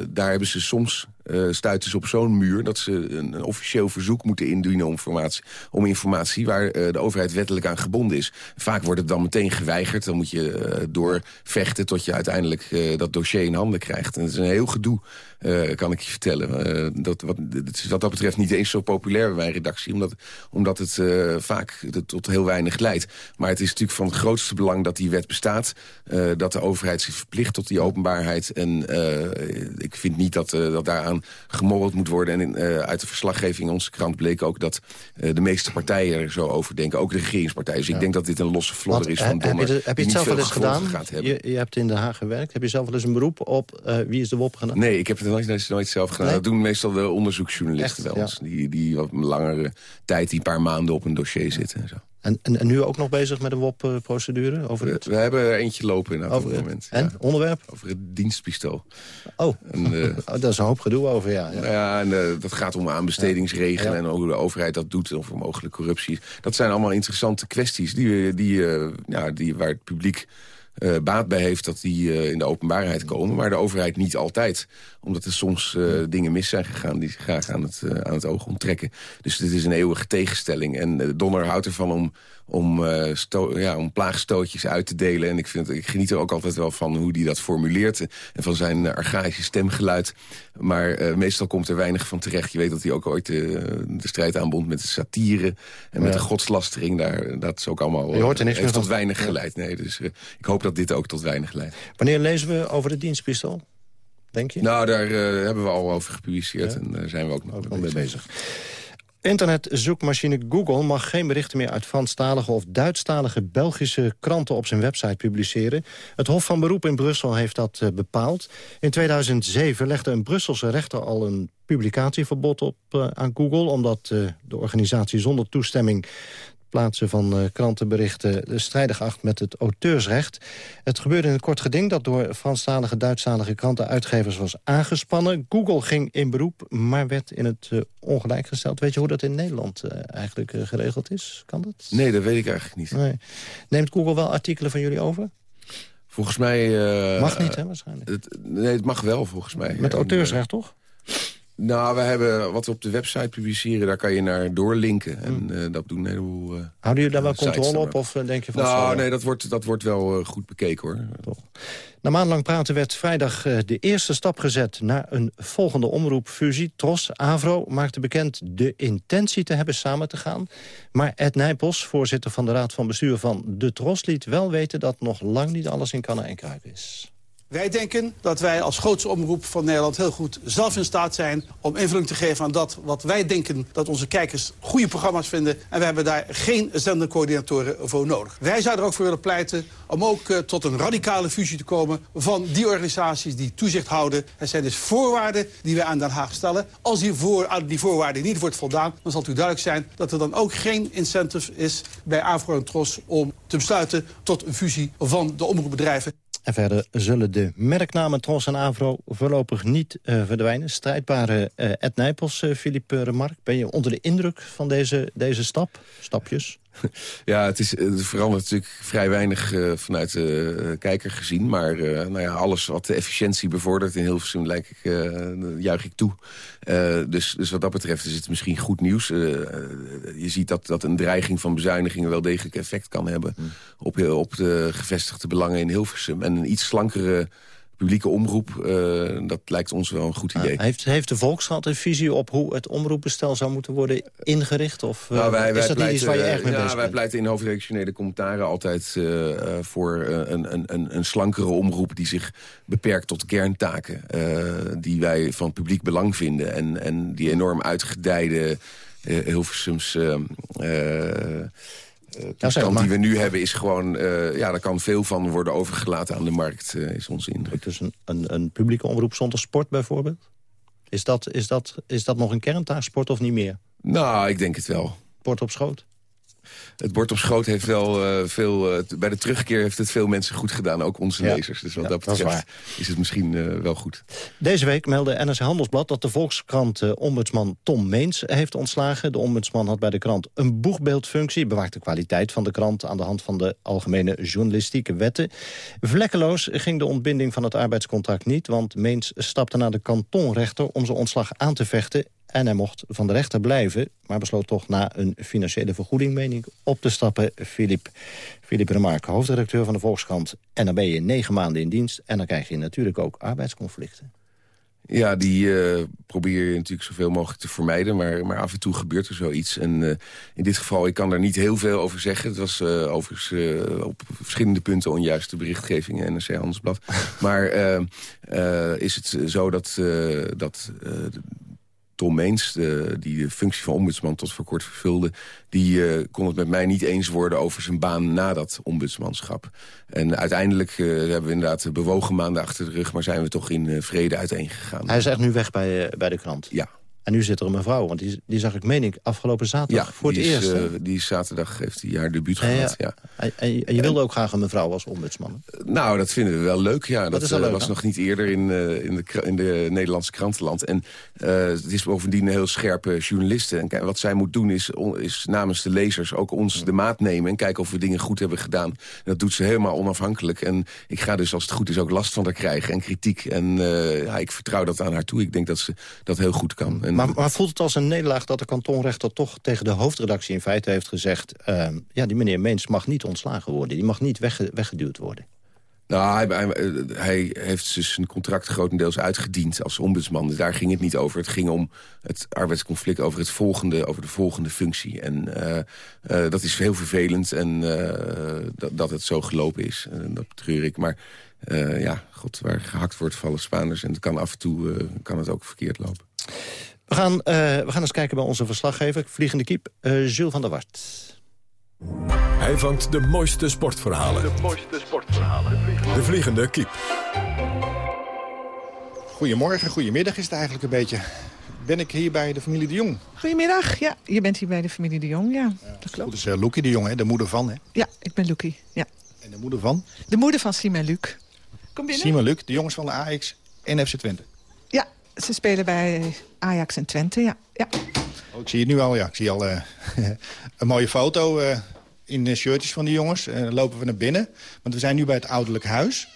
daar hebben ze soms uh, stuiten ze op zo'n muur... dat ze een, een, officieel verzoek moeten indienen om informatie, om informatie waar de overheid wettelijk aan gebonden is. Vaak wordt het dan meteen geweigerd. Dan moet je doorvechten tot je uiteindelijk dat dossier in handen krijgt. En dat is een heel gedoe, kan ik je vertellen. dat, wat, het is wat dat betreft niet eens zo populair bij mijn redactie... omdat, omdat het vaak tot heel weinig leidt. Maar het is natuurlijk van het grootste belang dat die wet bestaat. dat de overheid zich verplicht tot die openbaarheid. En ik vind niet dat, dat daaraan gemorreld moet worden. En uh, uit de verslaggeving in onze krant bleek ook dat de meeste partijen er zo over denken. Ook de regeringspartijen. Dus ja. ik denk dat dit een losse vlodder is van Donner. Heb je, heb je het zelf wel eens gedaan? Je, je, hebt in Den Haag gewerkt. Heb je zelf wel eens een beroep op wie is de WOP gedaan? Nee, ik heb het nooit, nooit zelf gedaan. Nee? Dat doen meestal de onderzoeksjournalisten Echt? wel eens. Ja. Die, die wat langere tijd, die paar maanden op een dossier zitten en zo. En, en, en, nu ook nog bezig met de WOP-procedure? over het... We hebben er eentje lopen in over het moment. En? Ja. Onderwerp? Over het dienstpistool. Oh, en, uh, oh daar is een hoop gedoe over, ja. Ja, ja en uh, dat gaat om aanbestedingsregelen ja. en hoe de overheid dat doet... of mogelijk corruptie. Dat zijn allemaal interessante kwesties die, die, uh, ja, die, waar het publiek uh, baat bij heeft dat die uh, in de openbaarheid komen. Maar de overheid niet altijd. Omdat er soms uh, dingen mis zijn gegaan die ze graag aan het, aan het oog onttrekken. Dus dit is een eeuwige tegenstelling. En Donner houdt ervan om, om, ja, om plaagstootjes uit te delen. En ik, vind, ik geniet er ook altijd wel van hoe hij dat formuleert. En van zijn archaïsche stemgeluid. Maar meestal komt er weinig van terecht. Je weet dat hij ook ooit de, de strijd aanbond met de satire. En met de godslastering. Daar, dat is ook allemaal... Je hoort er niks heeft meer tot weinig geleid. Nee, dus ik hoop dat dit ook tot weinig leidt. Wanneer lezen we over de dienstpistool? Denk je? Nou, daar hebben we al over gepubliceerd ja. en daar zijn we ook nog, ook mee bezig. bezig. Internetzoekmachine Google mag geen berichten meer uit Franstalige of Duitsstalige Belgische kranten op zijn website publiceren. Het Hof van Beroep in Brussel heeft dat uh, bepaald. In 2007 legde een Brusselse rechter al een publicatieverbod op uh, aan Google... omdat uh, de organisatie zonder toestemming plaatsen van uh, krantenberichten strijdig acht met het auteursrecht. Het gebeurde in een kort geding dat door Franstalige, Duitsstalige krantenuitgevers was aangespannen. Google ging in beroep, maar werd in het uh, ongelijk gesteld. Weet je hoe dat in Nederland uh, eigenlijk geregeld is? Kan dat? Nee, dat weet ik eigenlijk niet. Nee. Neemt Google wel artikelen van jullie over? Volgens mij... mag niet, hè, waarschijnlijk? Het, nee, het mag wel, volgens mij. Met auteursrecht, toch? Nou, we hebben wat we op de website publiceren, daar kan je naar doorlinken. En uh, dat doen een heleboel... Uh, Houden jullie daar wel controle op, of denk je van... Nou, zo, nee, dat wordt, dat wordt wel goed bekeken, hoor. Toch. Na maandenlang praten werd vrijdag de eerste stap gezet... naar een volgende omroepfusie. Tros, Avro, maakte bekend de intentie te hebben samen te gaan. Maar Ed Nijpels, voorzitter van de Raad van Bestuur van de Tros... liet wel weten dat nog lang niet alles in kannen en kruiken is. Wij denken dat wij als grootste omroep van Nederland heel goed zelf in staat zijn... om invulling te geven aan dat wat wij denken dat onze kijkers goede programma's vinden. En we hebben daar geen zendercoördinatoren voor nodig. Wij zouden er ook voor willen pleiten om ook uh, tot een radicale fusie te komen... van die organisaties die toezicht houden. Het zijn dus voorwaarden die wij aan Den Haag stellen. Als die, voor, aan die voorwaarden niet wordt voldaan, dan zal het u duidelijk zijn... dat er dan ook geen incentive is bij Avro en Tros om te besluiten tot een fusie van de omroepbedrijven. En verder zullen de merknamen Tros en Avro voorlopig niet uh, verdwijnen. Strijdbare uh, Ed Nijpels, uh, Philippe Remark. Ben je onder de indruk van deze, deze stap? Stapjes? Ja, het, is, verandert natuurlijk vrij weinig uh, vanuit de uh, kijker gezien. Maar uh, nou ja, alles wat de efficiëntie bevordert in Hilversum lijkt ik, juich ik toe. dus, dus wat dat betreft is het misschien goed nieuws. je ziet dat, dat een dreiging van bezuinigingen wel degelijk effect kan hebben... Mm. Op, op de gevestigde belangen in Hilversum. En een iets slankere publieke omroep, uh, dat lijkt ons wel een goed idee. heeft, heeft de Volkskrant een visie op hoe het omroepbestel zou moeten worden ingericht? Of uh, nou, wij, wij is dat pleiten, niet iets waar je erg mee ja, Wij bent? pleiten in hoofdredactionele commentaren altijd uh, voor een, een, een, een slankere omroep... die zich beperkt tot kerntaken. die wij van publiek belang vinden. En, en die enorm uitgedijde Hilversums uh, toestand die we nu hebben is gewoon... Uh, ja, daar kan veel van worden overgelaten aan de markt, uh, is onze indruk. Dus een, een, een publieke omroep zonder sport bijvoorbeeld? Is dat, is, dat, is dat nog een kerntaak, sport of niet meer? Nou, ik denk het wel. Sport op schoot? Het bord op schoot heeft wel uh, veel... Uh, bij de terugkeer heeft het veel mensen goed gedaan, ook onze ja. lezers. Dus wat ja, dat betreft dat is, is, het misschien uh, wel goed. Deze week meldde NRC Handelsblad dat de Volkskrant-ombudsman Tom Meens heeft ontslagen. De ombudsman had bij de krant een boegbeeldfunctie... bewaakt de kwaliteit van de krant aan de hand van de algemene journalistieke wetten. Vlekkeloos ging de ontbinding van het arbeidscontract niet... want Meens stapte naar de kantonrechter om zijn ontslag aan te vechten en hij mocht van de rechter blijven, maar besloot toch na een financiële vergoeding, meen ik, op te stappen. Philip, Philip Remarque, hoofdredacteur van de Volkskrant. En dan ben je negen maanden in dienst en dan krijg je natuurlijk ook arbeidsconflicten. Ja, die uh, probeer je natuurlijk zoveel mogelijk te vermijden. Maar, maar af en toe gebeurt er zoiets. En uh, in dit geval, ik kan daar niet heel veel over zeggen. Het was uh, overigens op verschillende punten onjuiste berichtgeving in NRC Handelsblad. maar is het zo dat... dat Tom Meens, de, die de functie van ombudsman tot voor kort vervulde... die uh, kon het met mij niet eens worden over zijn baan na dat ombudsmanschap. En uiteindelijk uh, hebben we inderdaad bewogen maanden achter de rug... maar zijn we toch in uh, vrede uiteengegaan. Hij is echt nu weg bij, bij de krant? Ja. En nu zit er een mevrouw, want die, die zag ik, meen ik, afgelopen zaterdag ja, voor het is, eerst. Uh, die zaterdag heeft hij haar debuut ja, gehad, ja. En, en, en je wilde ook graag een mevrouw als ombudsman? Nou, dat vinden we wel leuk, ja. Dat, dat leuk, was nog niet eerder in, uh, in, de, in de Nederlandse krantenland. En het is bovendien een heel scherpe journaliste. En kijk, wat zij moet doen is, is namens de lezers ook ons de maat nemen... en kijken of we dingen goed hebben gedaan. En dat doet ze helemaal onafhankelijk. En ik ga dus, als het goed is, ook last van haar krijgen en kritiek. En ja, ik vertrouw dat aan haar toe. Ik denk dat ze dat heel goed kan. Maar, maar voelt het als een nederlaag dat de kantonrechter toch tegen de hoofdredactie in feite heeft gezegd... Uh, ja, die meneer Meens mag niet ontslagen worden. Die mag niet wegge weggeduwd worden. Nou, hij, hij, heeft dus zijn contract grotendeels uitgediend als ombudsman. Dus daar ging het niet over. Het ging om het arbeidsconflict over, het volgende, over de volgende functie. En uh, uh, dat is heel vervelend en dat, dat het zo gelopen is. dat betreur ik. Maar ja, god, waar gehakt wordt vallen Spaanders. En het kan af en toe kan het ook verkeerd lopen. We gaan, uh, we gaan eens kijken bij onze verslaggever, vliegende kiep, uh, Jules van der Wart. Hij vangt de mooiste sportverhalen. De mooiste sportverhalen. De vliegende kiep. Goedemorgen, goedemiddag is het eigenlijk een beetje. Ben ik hier bij de familie de Jong? Goedemiddag, ja. Je bent hier bij de familie de Jong, ja. ja dat klopt. Dat is uh, Loekie de Jong, hè? de moeder van, hè? Ja, ik ben Loekie, ja. En de moeder van? De moeder van Sima en Luc. Kom binnen. Sima en Luc, de jongens van de AX en FC Twente. Ze spelen bij Ajax en Twente, ja. ja. Oh, ik zie het nu al, ja. Ik zie al uh, een mooie foto uh, in de shirtjes van die jongens. Uh, lopen we naar binnen, want we zijn nu bij het ouderlijk huis.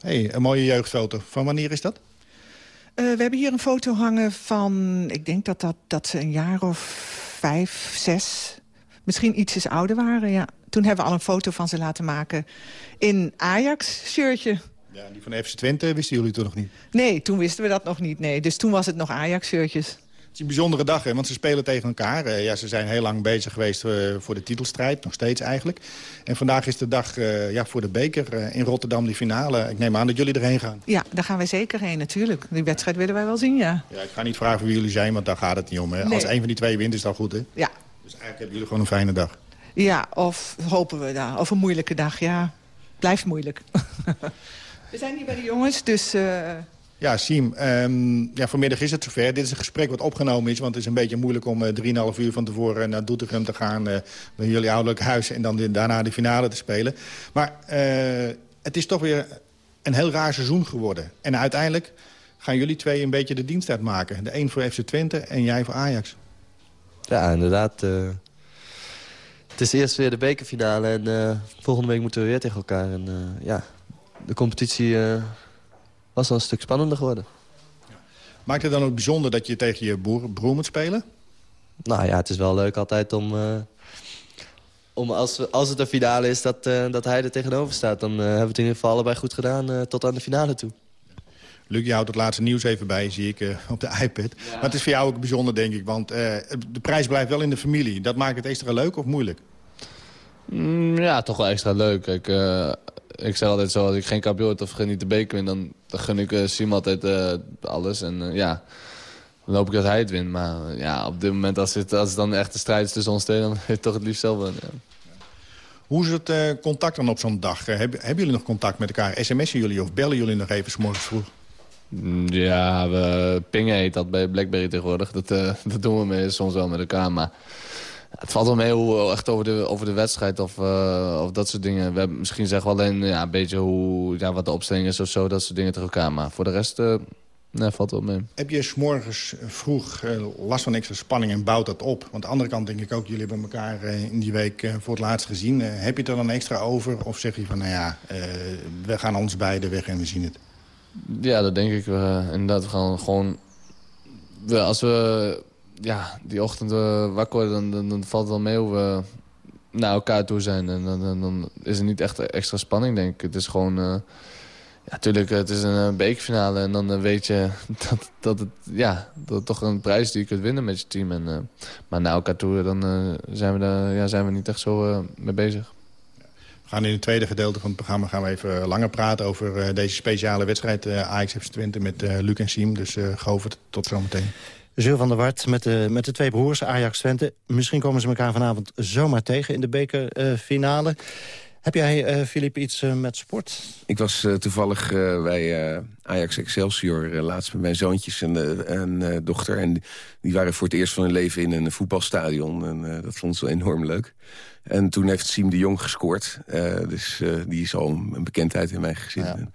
hey, een mooie jeugdfoto. Van wanneer is dat? we hebben hier een foto hangen van, ik denk dat, dat, dat ze een jaar of vijf, zes... misschien ietsjes ouder waren, ja. Toen hebben we al een foto van ze laten maken in Ajax-shirtje. Ja, die van FC Twente wisten jullie toen nog niet? Nee, toen wisten we dat nog niet. Nee. Dus toen was het nog Ajax-shirtjes. is een bijzondere dag, hè, want ze spelen tegen elkaar. Eh, ja, ze zijn heel lang bezig geweest eh, voor de titelstrijd, nog steeds eigenlijk. En vandaag is de dag eh, ja, voor de beker in Rotterdam, die finale. Ik neem aan dat jullie erheen gaan. Ja, daar gaan wij zeker heen, natuurlijk. Die wedstrijd willen wij wel zien, ja. ja ik ga niet vragen wie jullie zijn, want daar gaat het niet om. Hè. Als een van die twee wint, is dat goed, hè? Ja. Dus eigenlijk hebben jullie gewoon een fijne dag. Ja, of hopen we daar. Of een moeilijke dag, ja. Blijft moeilijk. we zijn hier bij de jongens, dus... Ja, Siem, um, ja, vanmiddag is het zover. Dit is een gesprek wat opgenomen is, want het is een beetje moeilijk om uh, 3,5 uur van tevoren naar Doetinchem te gaan... Uh, bij jullie ouderlijk huis en dan de, daarna de finale te spelen. Maar uh, het is toch weer een heel raar seizoen geworden. En uiteindelijk gaan jullie twee een beetje de dienst uitmaken. De een voor FC Twente en jij voor Ajax. Ja, inderdaad. het is eerst weer de bekerfinale en volgende week moeten we weer tegen elkaar. En ja, de competitie was dan een stuk spannender geworden. Maakt het dan ook bijzonder dat je tegen je broer, broer moet spelen? Nou ja, het is wel leuk altijd om... Uh, om als, als het een finale is, dat, uh, dat hij er tegenover staat. Dan uh, hebben we het in ieder geval allebei goed gedaan tot aan de finale toe. Luc, je houdt het laatste nieuws even bij, zie ik op de iPad. Maar het is voor jou ook bijzonder, denk ik. Want de prijs blijft wel in de familie. Dat maakt het extra leuk of moeilijk? Mm, ja, toch wel extra leuk. Kijk, ik zeg altijd zo, als ik geen kampioen of geen niet de beker win... dan, dan gun ik uh, Sim altijd uh, alles. En uh, ja, dan hoop ik dat hij het wint. Maar ja, op dit moment, als het, als het dan echt de strijd is tussen ons twee... dan wil je toch het liefst zelf winnen. Ja. Hoe is het contact dan op zo'n dag? hebben, hebben jullie nog contact met elkaar? SMS'en jullie of bellen jullie nog even s morgens vroeg? Mm, ja, we pingen heet dat bij Blackberry tegenwoordig. Dat, dat doen we mee, soms wel met elkaar, maar... Het valt wel mee hoe, echt over de, over de wedstrijd of, uh, of dat soort dingen. We hebben, misschien zeggen we alleen ja, een beetje hoe, ja, wat de opstelling is of zo. Dat soort dingen tegen elkaar. Maar voor de rest uh, nee, valt wel mee. Heb je s'morgens vroeg uh, last van extra spanning en bouwt dat op? Want aan de andere kant denk ik ook, jullie hebben elkaar in die week voor het laatst gezien. heb je het er dan extra over? Of zeg je van, nou ja, we gaan ons beiden weg en we zien het? Ja, dat denk ik. inderdaad, we gaan gewoon... We, als we ja, die ochtend uh, wakker worden, dan, dan, valt het wel mee hoe we naar elkaar toe zijn. En dan, dan, is er niet echt extra spanning, denk ik. Het is gewoon... Uh, natuurlijk, het is een uh, bekerfinale en dan weet je dat, dat, het, ja, dat toch een prijs die je kunt winnen met je team. En, maar naar elkaar toe, dan zijn, we daar, ja, zijn we niet echt zo mee bezig. We gaan in het tweede gedeelte van het programma gaan we even langer praten over deze speciale wedstrijd Ajax FC Twente met Luc en Siem. Dus Govert, tot zometeen. Jules van der Wart met de, met de twee broers, Ajax Twente. Misschien komen ze elkaar vanavond zomaar tegen in de bekerfinale. Heb jij, Filip, uh, iets uh, met sport? Ik was uh, toevallig bij Ajax Excelsior laatst met mijn zoontjes en, en dochter. En die waren voor het eerst van hun leven in een voetbalstadion. En dat vond ze enorm leuk. En toen heeft Siem de Jong gescoord. dus die is al een bekendheid in mijn gezin.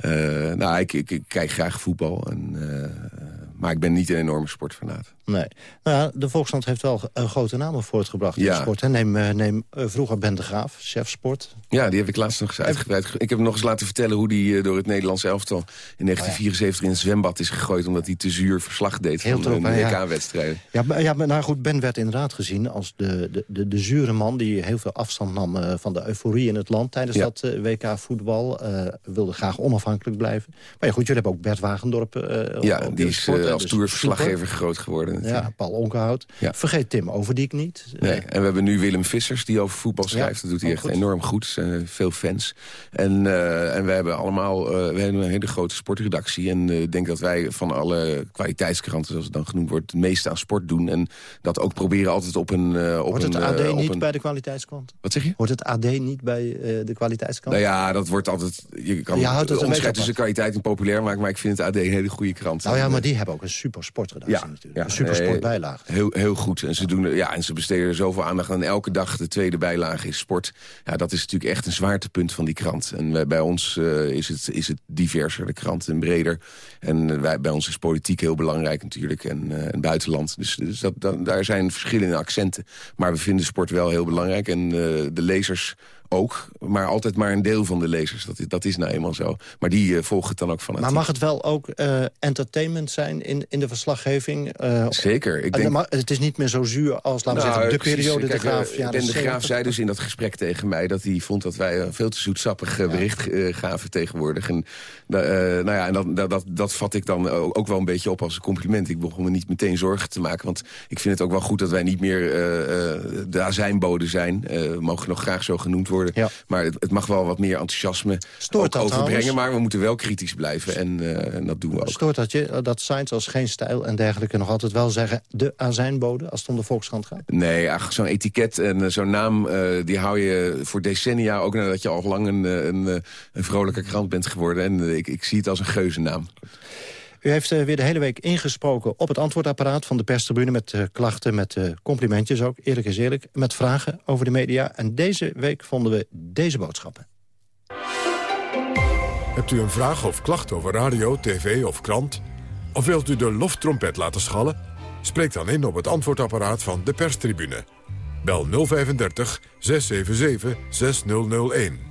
Ja. nou, ik, ik, ik, kijk graag voetbal. En maar ik ben niet een enorme sportfanaat. Nee. Nou ja, de Volkskrant heeft wel een grote namen voortgebracht in sport. Hè? Neem, eh, neem uh, vroeger Ben de Graaf, chef sport. Ja, die heb ik laatst nog eens uitgebreid. Ik heb hem nog eens laten vertellen hoe die uh, door het Nederlandse elftal... in 1974 in het zwembad is gegooid... omdat hij te zuur verslag deed Heel van de WK-wedstrijden. Ja, ja, ja, nou goed, Ben werd inderdaad gezien als de, de, de, de zure man... die heel veel afstand nam van de euforie in het land tijdens ja. dat WK-voetbal. wilde graag onafhankelijk blijven. Maar ja, goed, jullie hebben ook Bert Wagendorp Ja, die is als dus groot geworden. Ja, Paul Onkenhout. Ja. Vergeet Tim Overdiek niet. Nee, en we hebben nu Willem Vissers die over voetbal schrijft. dat doet hij echt enorm goed. Zijn veel fans. En, uh, en we hebben allemaal we hebben een hele grote sportredactie. En ik denk dat wij van alle kwaliteitskranten, zoals het dan genoemd wordt... het meeste aan sport doen. En dat ook proberen altijd op een... op wordt het een, AD niet een... bij de kwaliteitskrant? Wat zeg je? Wordt het AD niet bij de kwaliteitskrant? Nou ja, dat wordt altijd... Je kan je houdt het onderscheid tussen kwaliteit en populair maken. Maar ik vind het AD een hele goede krant. Nou ja, maar die hebben ook een super sportredactie ja, natuurlijk. Ja, een super sportbijlage. Heel, heel goed. En ze, doen, ja, en ze besteden er zoveel aandacht aan. Elke dag de tweede bijlage is sport. Ja, dat is natuurlijk echt een zwaartepunt van die krant. En bij ons uh, is, het, is het diverser, de krant, en breder. En wij, bij ons is politiek heel belangrijk natuurlijk. En, uh, en buitenland. Dus, dus dat, dat, daar zijn verschillende accenten. Maar we vinden sport wel heel belangrijk. En uh, de lezers ook, maar altijd maar een deel van de lezers. Dat is, dat is nou eenmaal zo. Maar die uh, volgen het dan ook van Maar mag het wel ook uh, entertainment zijn in, in de verslaggeving? Uh, Zeker. Ik denk... het is niet meer zo zuur als, laten we nou, zeggen, de precies. periode Kijk, de Graaf. Ja, ben de Graaf zei dus in dat gesprek tegen mij... dat hij vond dat wij een veel te zoetsappig bericht gaven tegenwoordig. En, nou ja, en dat, dat, dat vat ik dan ook wel een beetje op als een compliment. Ik begon me niet meteen zorgen te maken. Want ik vind het ook wel goed dat wij niet meer de azijnbode zijn. we mogen nog graag zo genoemd worden. Ja. Maar het, het, mag wel wat meer enthousiasme Stoort dat overbrengen. Maar we moeten wel kritisch blijven. En, uh, en dat doen we ook. Stoort dat je dat sites als Geen Stijl en dergelijke nog altijd wel zeggen... de azijnbode als het om de Volkskrant gaat? Nee, zo'n etiket en uh, zo'n naam... Uh, die hou je voor decennia, ook nadat je al lang een, een, een vrolijke krant bent geworden. En ik, ik zie het als een geuzennaam. U heeft uh, weer de hele week ingesproken op het antwoordapparaat van de perstribune... met uh, klachten, met uh, complimentjes ook, eerlijk is eerlijk... met vragen over de media. En deze week vonden we deze boodschappen. Hebt u een vraag of klacht over radio, tv of krant? Of wilt u de loftrompet laten schallen? Spreek dan in op het antwoordapparaat van de perstribune. Bel 035 677 6001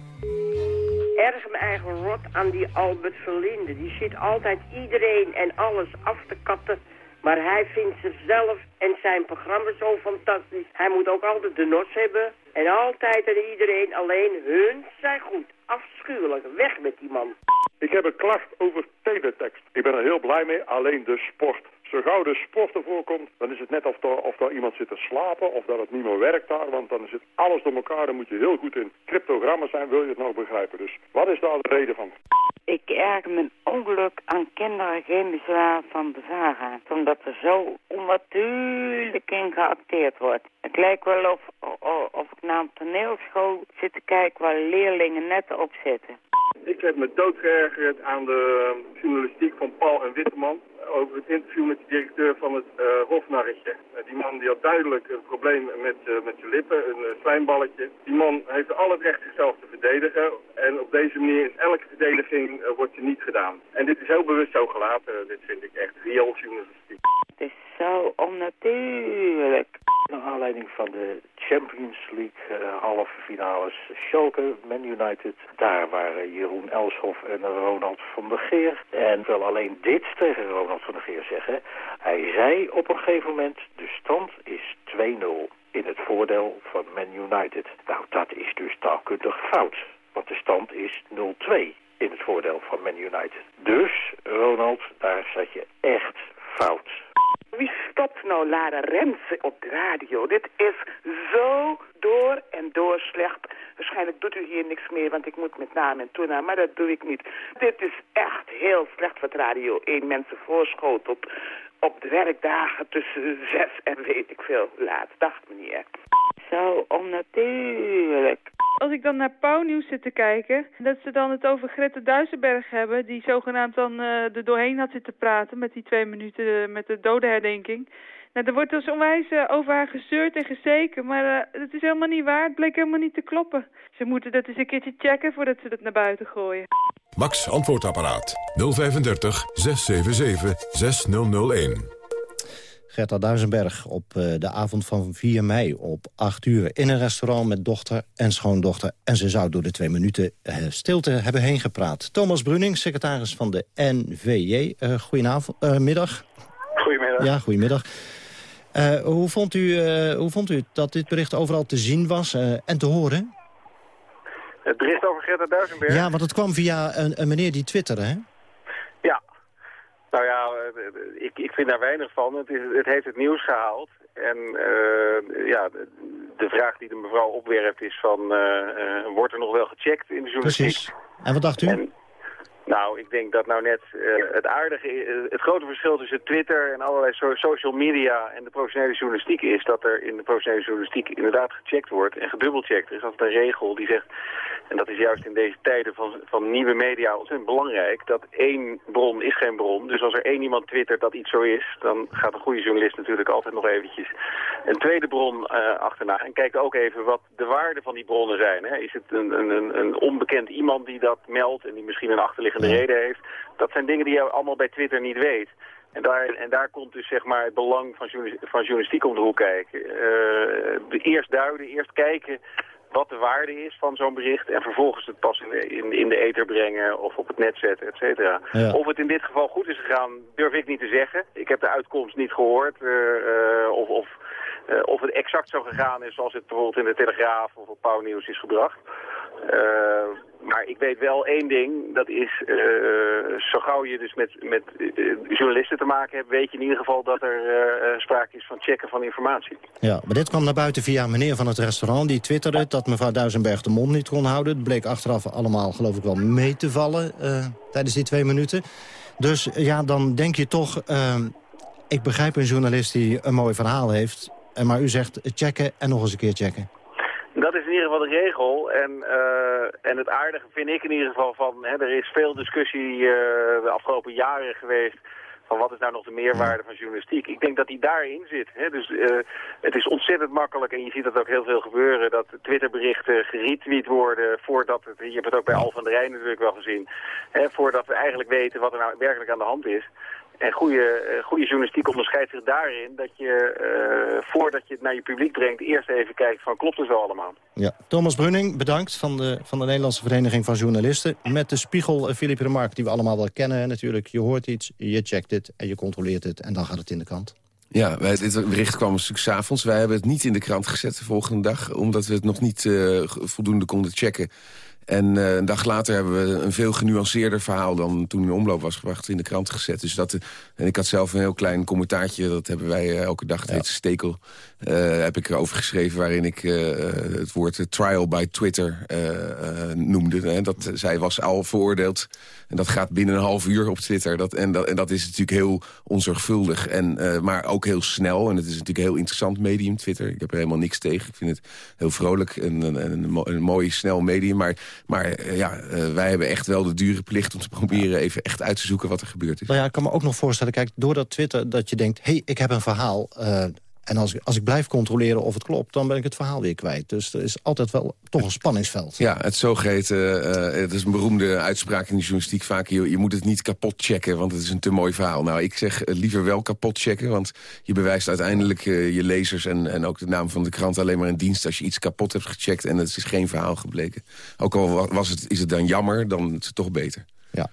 eigen rot aan die Albert Verlinde. Die zit altijd iedereen en alles af te katten. Maar hij vindt zichzelf en zijn programma zo fantastisch. Hij moet ook altijd de nos hebben. En altijd en iedereen alleen hun zijn goed. Afschuwelijk. Weg met die man. Ik heb een klacht over teletext. Ik ben er heel blij mee. Alleen de sport. Zo gauw de sport ervoor komt, dan is het net of daar, of daar iemand zit te slapen of dat het niet meer werkt daar. Want dan zit alles door elkaar. Dan moet je heel goed in cryptogrammen zijn, wil je het nou begrijpen. Dus wat is daar de reden van? Ik erg mijn ongeluk aan kinderen geen bezwaar van de VARA. Omdat er zo onnatuurlijk in geacteerd wordt. Het lijkt wel of, of, of ik naar een toneelschool zit te kijken waar leerlingen net op zitten. Ik heb me doodgeërgerd aan de journalistiek van Paul en Witteman over het interview met de directeur van het uh, Hofnarretje. Uh, die man die had duidelijk een probleem met, uh, met zijn lippen, een slijmballetje. Die man heeft alle het recht zichzelf te verdedigen. En op deze manier is elke verdediging wordt je niet gedaan. En dit is heel bewust zo gelaten. dit vind ik echt real journalistiek. Het is zo onnatuurlijk. Naar aanleiding van de Champions League uh, halve finales Schalke, Man United. Daar waren Jeroen Elshoff en Ronald van der Geer. En wil alleen dit tegen Ronald van der Geer zeggen. Hij zei op een gegeven moment, de stand is 2-0 in het voordeel van Man United. Nou, dat is dus taalkundig fout. Want de stand is 0-2 in het voordeel van Man United. Dus, Ronald, daar zat je echt nou Lara Remsen op de radio? Dit is zo door en door slecht. Waarschijnlijk doet u hier niks meer, want ik moet met naam en toenaam, maar dat doe ik niet. Dit is echt heel slecht wat Radio 1 mensen voorschot op, op de werkdagen tussen zes en weet ik veel laat. Dag meneer. Zo onnatuurlijk. Als ik dan naar Pauwnieuws zit te kijken, dat ze dan het over Grette Duisenberg hebben, die zogenaamd dan uh, er doorheen had zitten praten met die twee minuten uh, met de dodenherdenking. Nou, er wordt dus onwijs uh, over haar gezeurd en gezeken, maar dat is helemaal niet waar. Het bleek helemaal niet te kloppen. Ze moeten dat eens een keertje checken voordat ze dat naar buiten gooien. Max Antwoordapparaat 035 677 6001. Gerta Duisenberg op de avond van 4 mei op 8 uur... in een restaurant met dochter en schoondochter. En ze zou door de twee minuten stilte hebben heen gepraat. Thomas Bruning, secretaris van de NVJ. Uh, goedenavond, uh, middag. Goedemiddag. Ja, goedemiddag. Uh, hoe, vond u, hoe vond u dat dit bericht overal te zien was en te horen? Het bericht over Greta Duisenberg? Ja, want het kwam via een, een meneer die twitterde, hè? Nou ja, ik, ik vind daar weinig van. Het, is, het heeft het nieuws gehaald. En uh, ja, de, vraag die de mevrouw opwerpt is van... Uh, wordt er nog wel gecheckt in de journalistiek? Precies. En wat dacht u? En, nou, ik denk dat nou net het aardige... het grote verschil tussen Twitter en allerlei so social media... en de professionele journalistiek is dat er in de professionele journalistiek... inderdaad gecheckt wordt en gedubbelcheckt. Er is altijd een regel die zegt... En dat is juist in deze tijden van, van nieuwe media ontzettend belangrijk. Dat één bron is geen bron. Dus als er één iemand twittert dat iets zo is... dan gaat een goede journalist natuurlijk altijd nog eventjes een tweede bron uh, achterna. En kijk ook even wat de waarden van die bronnen zijn. Hè. Is het een, een, een onbekend iemand die dat meldt... en die misschien een achterliggende reden heeft? Dat zijn dingen die je allemaal bij Twitter niet weet. En daar, en daar komt dus zeg maar het belang van, journalistiek, van journalistiek om de hoek kijken. Uh, eerst duiden, eerst kijken wat de waarde is van zo'n bericht en vervolgens het pas in de, in, in de ether brengen of op het net zetten, et cetera. Ja. Of het in dit geval goed is gegaan, durf ik niet te zeggen. Ik heb de uitkomst niet gehoord eh, eh, of, of, eh, of het exact zo gegaan is zoals het bijvoorbeeld in de Telegraaf of op Pauw Nieuws is gebracht. Eh, maar ik weet wel één ding, dat is, eh, zo gauw je dus met, met eh, journalisten te maken hebt, weet je in ieder geval dat er sprake is van checken van informatie. Ja, maar dit kwam naar buiten via meneer van het restaurant. Die twitterde dat mevrouw Duisenberg de mond niet kon houden. Het bleek achteraf allemaal, geloof ik wel, mee te vallen tijdens die twee minuten. Dus ja, dan denk je toch... ik begrijp een journalist die een mooi verhaal heeft... maar u zegt checken en nog eens een keer checken. Dat is in ieder geval de regel. En, eh, en het aardige vind ik in ieder geval van... Hè, er is veel discussie eh, de afgelopen jaren geweest... van wat is nou nog de meerwaarde van journalistiek. Ik denk dat die daarin zit. Hè. Dus eh, het is ontzettend makkelijk, en je ziet dat ook heel veel gebeuren... dat Twitterberichten geretweet worden voordat het... Je hebt het ook bij Al van der Rijn natuurlijk wel gezien. Hè, voordat we eigenlijk weten wat er nou werkelijk aan de hand is. En goede, eh, goede journalistiek onderscheidt zich daarin dat je, eh, voordat je het naar je publiek brengt, eerst even kijkt van klopt het wel allemaal. Ja. Thomas Brunning, bedankt van de, van de Nederlandse Vereniging van Journalisten. Met de spiegel uh, Philippe Remarque, die we allemaal wel kennen. Natuurlijk, je hoort iets, je checkt het en je controleert het. En dan gaat het in de krant. Ja, wij, dit bericht kwam een stuk 's avonds. Wij hebben het niet in de krant gezet de volgende dag... omdat we het nog niet eh, voldoende konden checken. En eh, een dag later hebben we een veel genuanceerder verhaal... dan toen in omloop was gebracht in de krant gezet. Dus dat, en ik had zelf een heel klein commentaartje. Dat hebben wij eh, elke dag, het heet Stekel. eh, heb ik erover geschreven waarin ik eh, het woord eh, trial by Twitter eh, eh, noemde. Hè. Dat, zij was al veroordeeld. En dat gaat binnen een half uur op Twitter. Dat, en, dat, en dat is natuurlijk heel onzorgvuldig. En, eh, maar ook heel snel. En het is natuurlijk een heel interessant medium, Twitter. Ik heb er helemaal niks tegen. Ik vind het heel vrolijk en een, een, een mooi, snel medium. Maar, maar eh, ja, eh, wij hebben echt wel de dure plicht om te proberen... even echt uit te zoeken wat er gebeurd is. Nou ja, ik kan me ook nog voorstellen, kijk, door dat Twitter... dat je denkt, hé, hey, ik heb een verhaal... en als, ik- als ik blijf controleren of het klopt, dan ben ik het verhaal weer kwijt. Dus er is altijd wel toch een spanningsveld. Ja, het zogeheten, eh, het is een beroemde uitspraak in de journalistiek vaak... Je, je moet het niet kapot checken, want het is een te mooi verhaal. Nou, ik zeg eh, liever wel kapot checken, want je bewijst uiteindelijk eh, je lezers... En, en ook de naam van de krant alleen maar een dienst als je iets kapot hebt gecheckt... en het is geen verhaal gebleken. Ook al wa- was het, is het dan jammer, dan is het toch beter. Ja.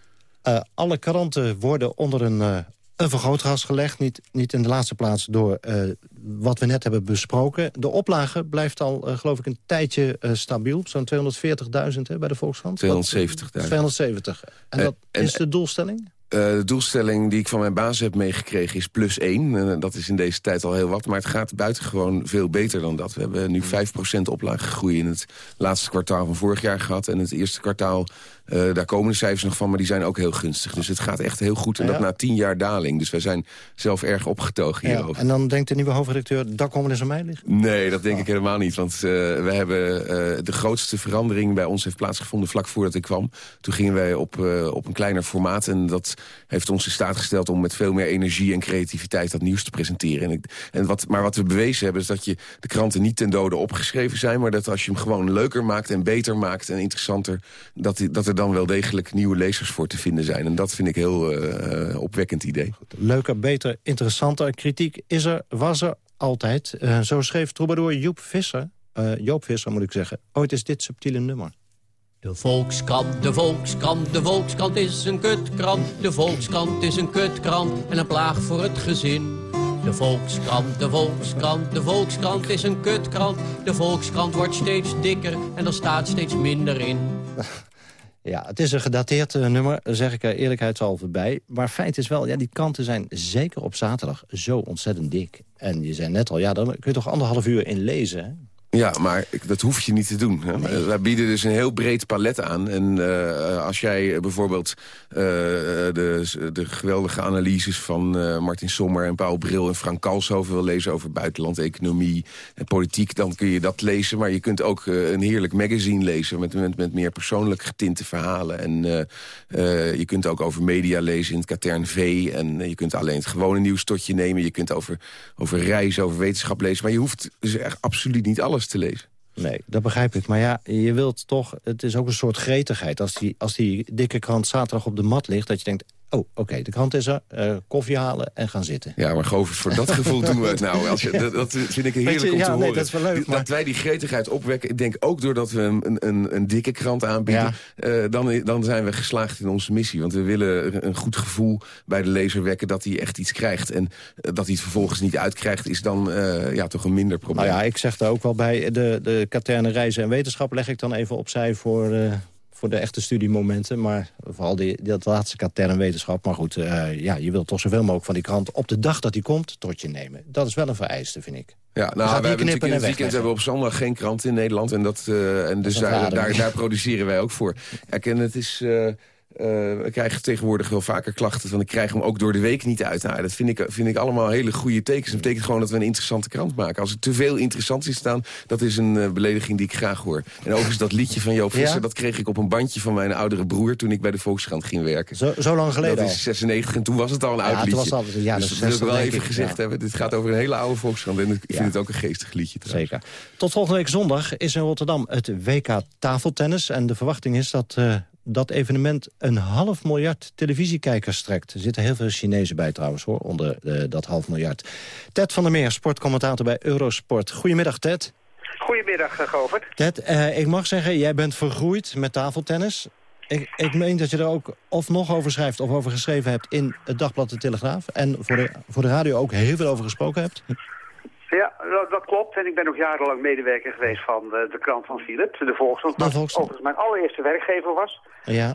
Alle kranten worden onder een, een vergrootglas gelegd. Niet, niet in de laatste plaats door eh, wat we net hebben besproken. De oplage blijft al, eh, geloof ik, een tijdje eh, stabiel. Zo'n 240.000 hè, bij de Volkskrant. 270.000. 270. En dat en- is de doelstelling? Eh, de doelstelling die ik van mijn baas heb meegekregen is plus 1. Eh, dat is in deze tijd al heel wat. Maar het gaat buitengewoon veel beter dan dat. We hebben nu 5% oplagegroei in het laatste kwartaal van vorig jaar gehad. En het eerste kwartaal, eh, daar komen de cijfers nog van, maar die zijn ook heel gunstig. Dus het gaat echt heel goed. En dat na 10 jaar daling. Dus wij zijn zelf erg opgetogen Ja, hierover. en dan denkt de nieuwe hoofdredacteur, daar komen eens aan mij liggen. Nee, dat denk ik helemaal niet. Want we hebben de grootste verandering bij ons heeft plaatsgevonden vlak voordat ik kwam. Toen gingen wij op, op een kleiner formaat. En dat heeft ons in staat gesteld om met veel meer energie en creativiteit dat nieuws te presenteren. En en wat, maar wat we bewezen hebben is dat je de kranten niet ten dode opgeschreven zijn. Maar dat als je hem gewoon leuker maakt en beter maakt en interessanter. Dat, dat er dan wel degelijk nieuwe lezers voor te vinden zijn. En dat vind ik heel eh, eh, opwekkend idee. Leuker, beter, interessanter. Kritiek is er, was er altijd. Eh, zo schreef troubadour Joep Visser, eh, Joop Visser moet ik zeggen... ooit is dit subtiele nummer. De Volkskrant, de Volkskrant, de Volkskrant is een kutkrant. De Volkskrant is een kutkrant en een plaag voor het gezin. De Volkskrant, de Volkskrant, de Volkskrant is een kutkrant. De Volkskrant wordt steeds dikker en er staat steeds minder in. Ja, het is een gedateerd eh, nummer, zeg ik er eerlijkheidshalve bij. Maar feit is wel, ja, die kanten zijn zeker op zaterdag zo ontzettend dik. En je zei net al, ja, daar kun je toch anderhalf uur in lezen? Ja, maar dat hoef je niet te doen. Eh, Wij bieden dus een heel breed palet aan. En eh, als jij eh, bijvoorbeeld eh, de, de geweldige analyses van Martin Sommer en Paul Bril en Frank Kalshoven wil lezen over buitenland, economie en politiek, dan kun je dat lezen. Maar je kunt ook een heerlijk magazine lezen met, met, met meer persoonlijk getinte verhalen. En je kunt ook over media lezen in het Katern V. En je kunt alleen het gewone nieuws tot je nemen. Je kunt over, over reizen, over wetenschap lezen. Maar je hoeft dus echt absoluut niet alles te lezen. Nee, dat begrijp ik. Maar ja, je wilt toch... Het is ook een soort gretigheid. Als die, als die dikke krant zaterdag op de mat ligt... dat je denkt, Oh, oké, de krant is er. eh, koffie halen en gaan zitten. Ja, maar Govert, voor dat gevoel doen we het nou. Als je, dat, dat vind ik heerlijk je, om ja, te nee, horen. dat is wel leuk, maar- Dat wij die gretigheid opwekken. Ik denk ook doordat we een, een, een dikke krant aanbieden. eh, dan, dan zijn we geslaagd in onze missie. Want we willen een goed gevoel bij de lezer wekken... dat hij echt iets krijgt. En eh, dat hij het vervolgens niet uitkrijgt... is dan ja, toch een minder probleem. Nou ja, ik zeg er ook wel bij, de, de katerne reizen en wetenschap leg ik dan even opzij voor, voor de echte studiemomenten. Maar vooral die, dat laatste katern wetenschap. Maar goed, eh, ja, je wilt toch zoveel mogelijk van die krant op de dag dat die komt tot je nemen. Dat is wel een vereiste, vind ik. Ja, nou, niet we hebben natuurlijk in het weekend hebben we op zondag geen krant in Nederland. En, dat, eh, en dus daar, daar, daar produceren wij ook voor. Kijk, en het is... eh, we krijgen tegenwoordig wel vaker klachten van ik krijg hem ook door de week niet uit. Nou, dat vind ik, vind ik allemaal hele goede tekens. Dat betekent gewoon dat we een interessante krant maken. Als er te veel interessants is staan, dat is een eh, belediging die ik graag hoor. En overigens dat liedje van Joop Visser, Ja? dat kreeg ik op een bandje van mijn oudere broer toen ik bij de Volkskrant ging werken. Zo, zo lang geleden Dat al. is 96 en toen was het al een Ja, oud liedje. was al- ja, dus dat wil ik 60, wel even ik, gezegd ja. hebben. Dit gaat over een hele oude Volkskrant en ik vind het ook een geestig liedje. trouwens. Zeker. Tot volgende week zondag is in Rotterdam het WK tafeltennis. En de verwachting is dat eh, dat evenement een half miljard televisiekijkers trekt. Er zitten heel veel Chinezen bij trouwens, hoor, onder eh, dat half miljard. Ted van der Meer, sportcommentator bij Eurosport. Goedemiddag, Ted. Goedemiddag, eh, Govert. Ted, eh, ik mag zeggen, jij bent vergroeid met tafeltennis. Ik, ik meen dat je er ook of nog over schrijft of over geschreven hebt in het Dagblad De Telegraaf. En voor de, voor de radio ook heel veel over gesproken hebt. Ja, dat, dat klopt. En ik ben ook jarenlang medewerker geweest van de, de krant van Philips, de Volkskrant. Volkskrant. overigens mijn allereerste werkgever was. Ja.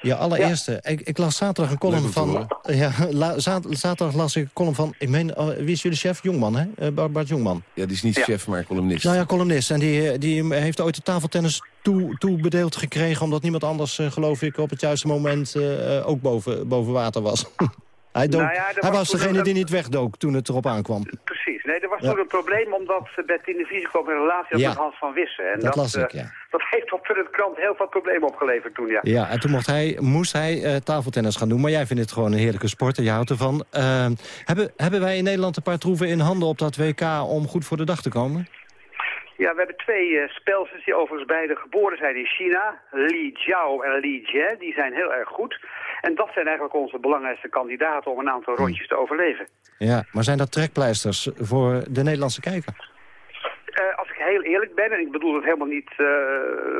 Je allereerste. Ik, ik las zaterdag een column van... Ja, la- za- zaterdag las ik een column van... Ik meen, oh, wie is jullie chef? Jongman, hè? Eh, Bart, Bart Jongman. Ja, die is niet chef, maar columnist. Nou ja, columnist. En die, die heeft ooit de tafeltennis toe, toebedeeld gekregen... omdat niemand anders, eh, geloof ik, op het juiste moment eh, eh, ook boven, boven water was. hij dook, Nou ja, hij was was degene die niet wegdook toen het erop aankwam. Precies. Was toen een probleem omdat Bettine Visiekop een relatie had met Hans van Wissen. En Dat las ik, eh, ja. Dat heeft op de krant heel veel problemen opgeleverd toen, ja. Ja, en toen mocht hij, moest hij eh, tafeltennis gaan doen. Maar jij vindt het gewoon een heerlijke sport en je houdt ervan. Eh, hebben, hebben wij in Nederland een paar troeven in handen op dat WK... om goed voor de dag te komen? Ja, we hebben twee spelsters die overigens beide geboren zijn in China. Li Jiao en Li Jie, die zijn heel erg goed. En dat zijn eigenlijk onze belangrijkste kandidaten om een aantal rondjes te overleven. Ja, maar zijn dat trekpleisters voor de Nederlandse kijker? Heel eerlijk ben, en ik bedoel het helemaal niet eh,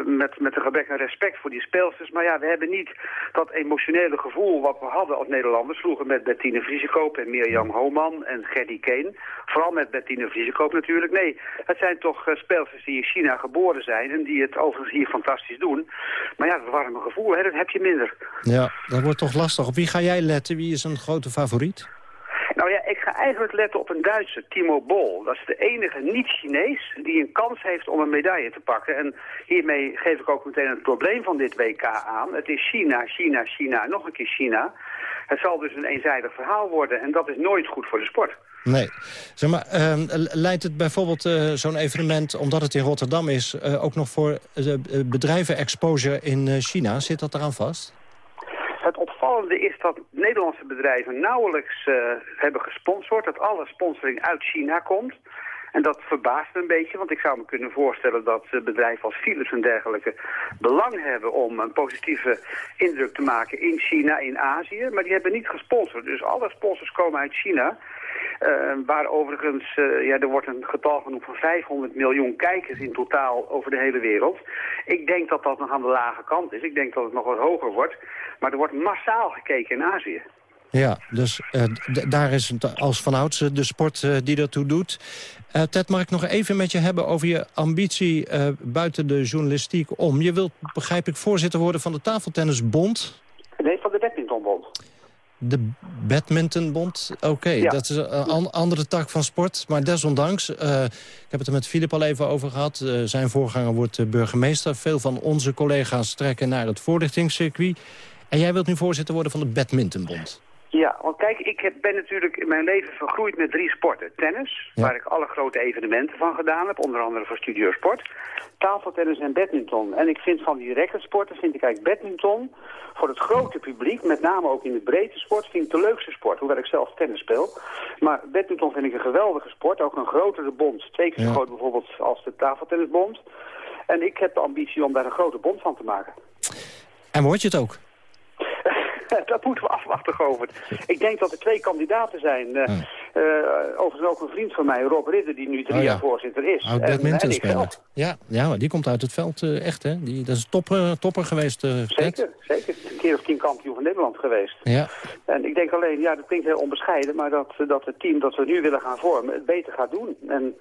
met, met een gebrek aan respect voor die speelsters, maar ja, we hebben niet dat emotionele gevoel wat we hadden als Nederlanders vroeger met Bettine Vriesekoop en Mirjam Homan en Gerdy Kane. Vooral met Bettine Vriesekoop natuurlijk. Nee, het zijn toch speelsters die in China geboren zijn en die het overigens hier fantastisch doen. Maar ja, dat warme gevoel, hè, dat heb je minder. Ja, dat wordt toch lastig. Op wie ga jij letten? Wie is een grote favoriet? Nou ja, ik ga eigenlijk letten op een Duitser, Timo Bol. Dat is de enige niet-Chinees die een kans heeft om een medaille te pakken. En hiermee geef ik ook meteen het probleem van dit WK aan. Het is China, China, China nog een keer China. Het zal dus een eenzijdig verhaal worden en dat is nooit goed voor de sport. Nee. Zeg maar, ehm, leidt het bijvoorbeeld eh, zo'n evenement, omdat het in Rotterdam is... eh, ook nog voor uh, bedrijven-exposure in uh, China? Zit dat eraan vast? Is dat Nederlandse bedrijven nauwelijks uh, hebben gesponsord. Dat alle sponsoring uit China komt. En dat verbaast me een beetje, want ik zou me kunnen voorstellen dat uh, bedrijven als Philips en dergelijke belang hebben om een positieve indruk te maken in China, in Azië. Maar die hebben niet gesponsord. Dus alle sponsors komen uit China. Uh, waar overigens, uh, ja, er wordt een getal genoemd van 500 miljoen kijkers in totaal over de hele wereld. Ik denk dat dat nog aan de lage kant is. Ik denk dat het nog wat hoger wordt. Maar er wordt massaal gekeken in Azië. Ja, dus uh, daar is het als vanouds de sport uh, die ertoe doet. Ted, mag ik nog even met je hebben over je ambitie buiten de journalistiek om? Je wilt, begrijp ik, voorzitter worden van de Tafeltennisbond? Nee, van de Badmintonbond. De Badmintonbond? Oké, okay, ja. dat is een an andere tak van sport. Maar desondanks, uh, ik heb het er met Filip al even over gehad. Uh, zijn voorganger wordt uh, burgemeester. Veel van onze collega's trekken naar het voorlichtingscircuit. En jij wilt nu voorzitter worden van de Badmintonbond. Ja, want kijk, ik ben natuurlijk in mijn leven vergroeid met drie sporten. Tennis, ja. waar ik alle grote evenementen van gedaan heb, onder andere voor Studio Sport. Tafeltennis en badminton. En ik vind van die recordsporten, vind ik eigenlijk badminton voor het grote publiek, met name ook in de breedte sport, vind ik de leukste sport. Hoewel ik zelf tennis speel. Maar badminton vind ik een geweldige sport, ook een grotere bond. Twee keer zo ja. groot bijvoorbeeld als de tafeltennisbond. En ik heb de ambitie om daar een grote bond van te maken. En word je het ook? dat moeten we afwachten, Govert. Ik denk dat er twee kandidaten zijn. Uh, uh, overigens ook een vriend van mij, Rob Ridder, die nu drie Oh, ja. jaar voorzitter is. Oud ik Ja, ja, maar die komt uit het veld eh, echt, hè? Die, dat is topper, topper geweest. Zeker, zeker. Een keer of tien kampioen van Nederland geweest. Ja. En ik denk alleen, ja, dat klinkt heel onbescheiden, maar dat, dat het team dat we nu willen gaan vormen het beter gaat doen. En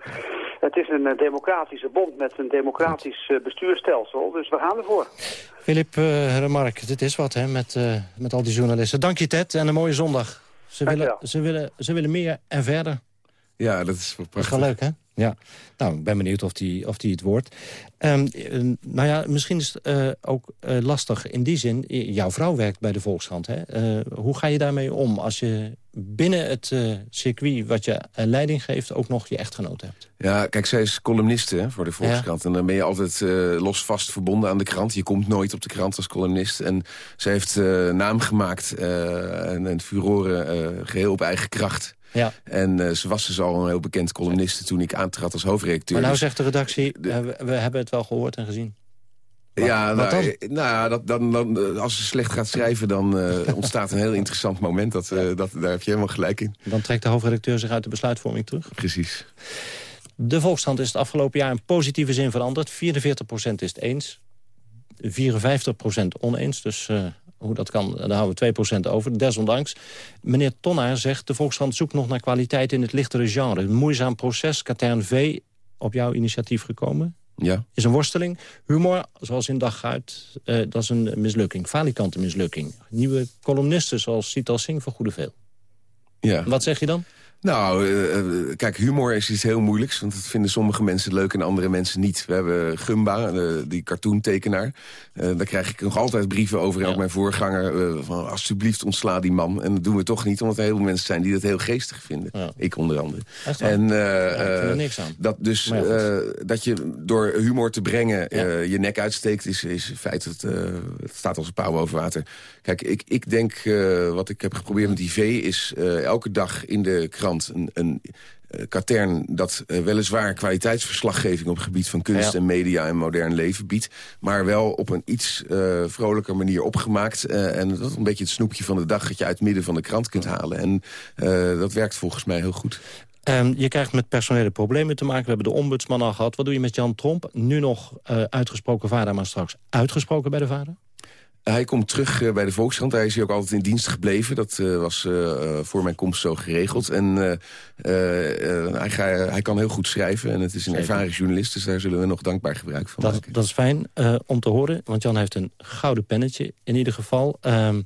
het is een democratische bond met een democratisch bestuurstelsel, dus we gaan ervoor. Filip Remark, dit is wat, hè, met, met al die journalisten. Dank je, Ted, en een mooie zondag. Ze willen, ze, willen, ze willen meer en verder. Ja, dat is wel Dat is prachtig. wel leuk, hè? Ja. Nou, ik ben benieuwd of die, of die het wordt. Ehm, eh, nou ja, misschien is het eh, ook eh, lastig in die zin. Jouw vrouw werkt bij de Volkskrant, hè? Hoe ga je daarmee om als je binnen het circuit wat je leiding geeft... ook nog je echtgenoot hebt? Ja, kijk, zij is columniste hè, voor de Volkskrant. En dan ben je altijd eh, losvast verbonden aan de krant. Je komt nooit op de krant als columnist. En zij heeft naam gemaakt en, en furoren eh, geheel op eigen kracht. Ja. En eh, ze was dus al een heel bekend columniste toen ik aantrad als hoofdredacteur. Maar nou Dus- zegt de redactie, eh, we, hebben het wel gehoord en gezien. ja, wat nou, dan? eh, nou dat, dan, dan, als ze slecht gaat schrijven, dan ontstaat een heel interessant moment. Dat, dat, daar heb je helemaal gelijk in. Dan trekt de hoofdredacteur zich uit de besluitvorming terug. Precies. De Volkskrant is het afgelopen jaar in positieve zin veranderd. 44% is het eens, 54% oneens. Dus hoe dat kan, daar houden we 2% over. Desondanks, meneer Tonnaar zegt... de Volkskrant zoekt nog naar kwaliteit in het lichtere genre. Een moeizaam proces, Katern V, op jouw initiatief gekomen. Ja. Is een worsteling. Humor, zoals in dag uit, eh, dat is een mislukking. Falikante mislukking. Nieuwe columnisten zoals Sital Singh vergoeden veel. Ja. Wat zeg je dan? Nou, eh, eh, kijk, humor is iets heel moeilijks. Want dat vinden sommige mensen leuk en andere mensen niet. We hebben Gumba, eh, die cartoontekenaar. Eh daar krijg ik nog altijd brieven over. En ook mijn voorganger van alsjeblieft ontsla die man. En dat doen we toch niet, omdat er heel veel mensen zijn die dat heel geestig vinden. Ik onder andere. En, Ja, niks aan. Dat, dus dat je door humor te brengen je nek uitsteekt... is, is in feite, het, het staat als een pauw over water. Kijk, ik, ik denk, wat ik heb geprobeerd met die V... is elke dag in de krant een, een eh, katern... dat eh, weliswaar kwaliteitsverslaggeving op het gebied van kunst Ja. en media... en modern leven biedt, maar wel op een iets eh vrolijker manier opgemaakt. en dat een beetje het snoepje van de dag... dat je uit het midden van de krant kunt halen. En dat werkt volgens mij heel goed. Ehm, je krijgt met personele problemen te maken. We hebben de ombudsman al gehad. Wat doe je met Jan Tromp? Nu nog uitgesproken vader, maar straks uitgesproken bij de vader? Hij komt terug eh, bij de Volkskrant. Hij is hier ook altijd in dienst gebleven. Dat eh, was eh, voor mijn komst zo geregeld. En hij, ga- hij kan heel goed schrijven. En het is een ervaren journalist. Dus daar zullen we nog dankbaar gebruik van Dat, maken. dat is fijn om te horen, want Jan heeft een gouden pennetje in ieder geval. Ehm,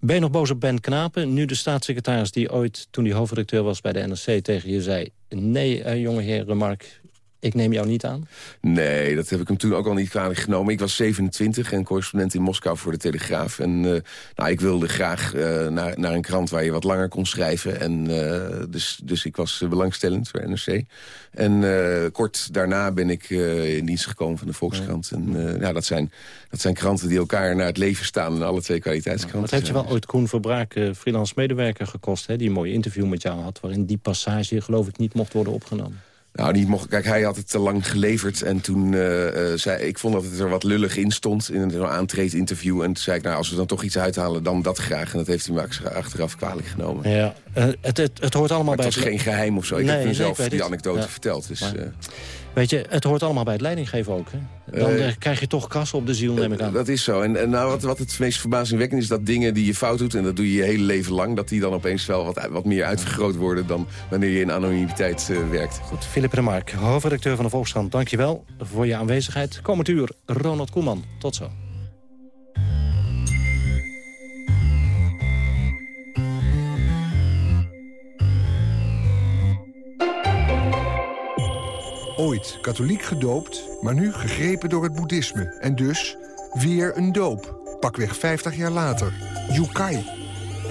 ben je nog boos op Ben Knapen? Nu de staatssecretaris die ooit, toen hij hoofdredacteur was bij de NRC... tegen je zei, nee, eh, jonge heer Remark, ik neem jou niet aan. Nee, dat heb ik hem toen ook al niet kwalijk genomen. Ik was 27 en correspondent in Moskou voor de Telegraaf. En eh, nou, ik wilde graag eh, naar, naar een krant waar je wat langer kon schrijven. En, eh, dus, dus ik was belangstellend voor NRC. En kort daarna ben ik in dienst gekomen van de Volkskrant. En ja, dat, zijn, dat zijn kranten die elkaar naar het leven staan. En alle twee kwaliteitskranten. Dat heeft je wel ooit Koen Verbraak, freelance medewerker, gekost... Hè, die een mooi interview met jou had... waarin die passage, geloof ik, niet mocht worden opgenomen. Nou, niet mocht. Kijk, hij had het te lang geleverd. En toen eh, eh, zei ik vond dat het er wat lullig in stond in een aantreedinterview. En toen zei ik, nou, als we dan toch iets uithalen, dan dat graag. En dat heeft hij me ach- achteraf kwalijk genomen. Ja, eh, het, het, het hoort allemaal Maar bij het was geen geheim of zo. Ik Nee, heb hem zelf die anekdote Ja. verteld. Dus, Maar- Weet je, het hoort allemaal bij het leidinggeven ook. Hè? Dan Eh, eh, krijg je toch kassen op de ziel, neem ik aan. dat is zo. En, en nou, wat, wat het meest verbazingwekkend is, dat dingen die je fout doet... en dat doe je je hele leven lang, dat die dan opeens wel wat, wat meer uitvergroot worden... dan wanneer je in anonimiteit eh, werkt. Goed, Philip Remark, hoofdredacteur van de Volkskrant. Dankjewel voor je aanwezigheid. Komend uur, Ronald Koeman. Tot zo. Ooit katholiek gedoopt, maar nu gegrepen door het boeddhisme. En dus weer een doop. Pakweg 50 jaar later. Yukai.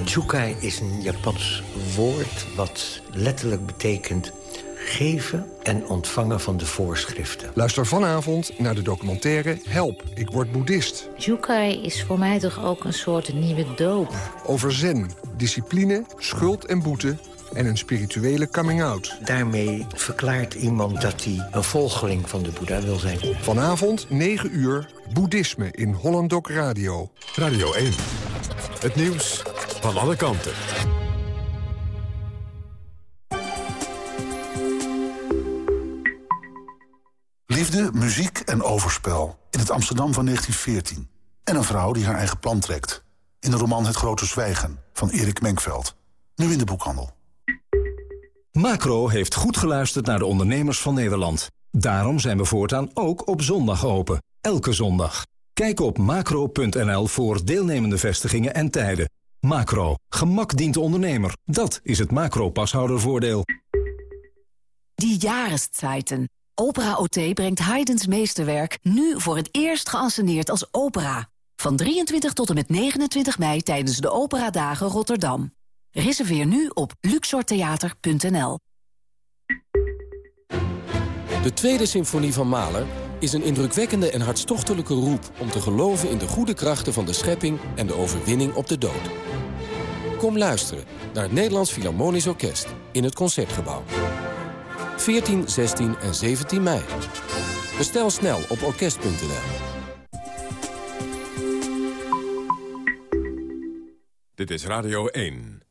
Jukai is een Japans woord wat letterlijk betekent geven en ontvangen van de voorschriften. Luister vanavond naar de documentaire Help, ik word boeddhist. Jukai is voor mij toch ook een soort nieuwe doop. Over zen, discipline, schuld en boete en een spirituele coming-out. Daarmee verklaart iemand dat hij een volgeling van de Boeddha wil zijn. Vanavond 9 uur, boeddhisme in Holland Doc Radio. Radio 1. Het nieuws van alle kanten. Liefde, muziek en overspel. In het Amsterdam van 1914. En een vrouw die haar eigen plan trekt. In de roman Het Grote Zwijgen van Erik Menkveld. Nu in de boekhandel. Macro heeft goed geluisterd naar de ondernemers van Nederland. Daarom zijn we voortaan ook op zondag open. Elke zondag. Kijk op macro.nl voor deelnemende vestigingen en tijden. Macro. Gemak dient de ondernemer. Dat is het macro-pashoudervoordeel. Die Jahreszeiten. Opera OT brengt Haydn's meesterwerk nu voor het eerst geanceneerd als opera. Van 23 tot en met 29 mei tijdens de Operadagen Rotterdam. Reserveer nu op luxortheater.nl. De Tweede Symfonie van Mahler is een indrukwekkende en hartstochtelijke roep... om te geloven in de goede krachten van de schepping en de overwinning op de dood. Kom luisteren naar het Nederlands Philharmonisch Orkest in het Concertgebouw. 14, 16 en 17 mei. Bestel snel op orkest.nl. Dit is Radio 1.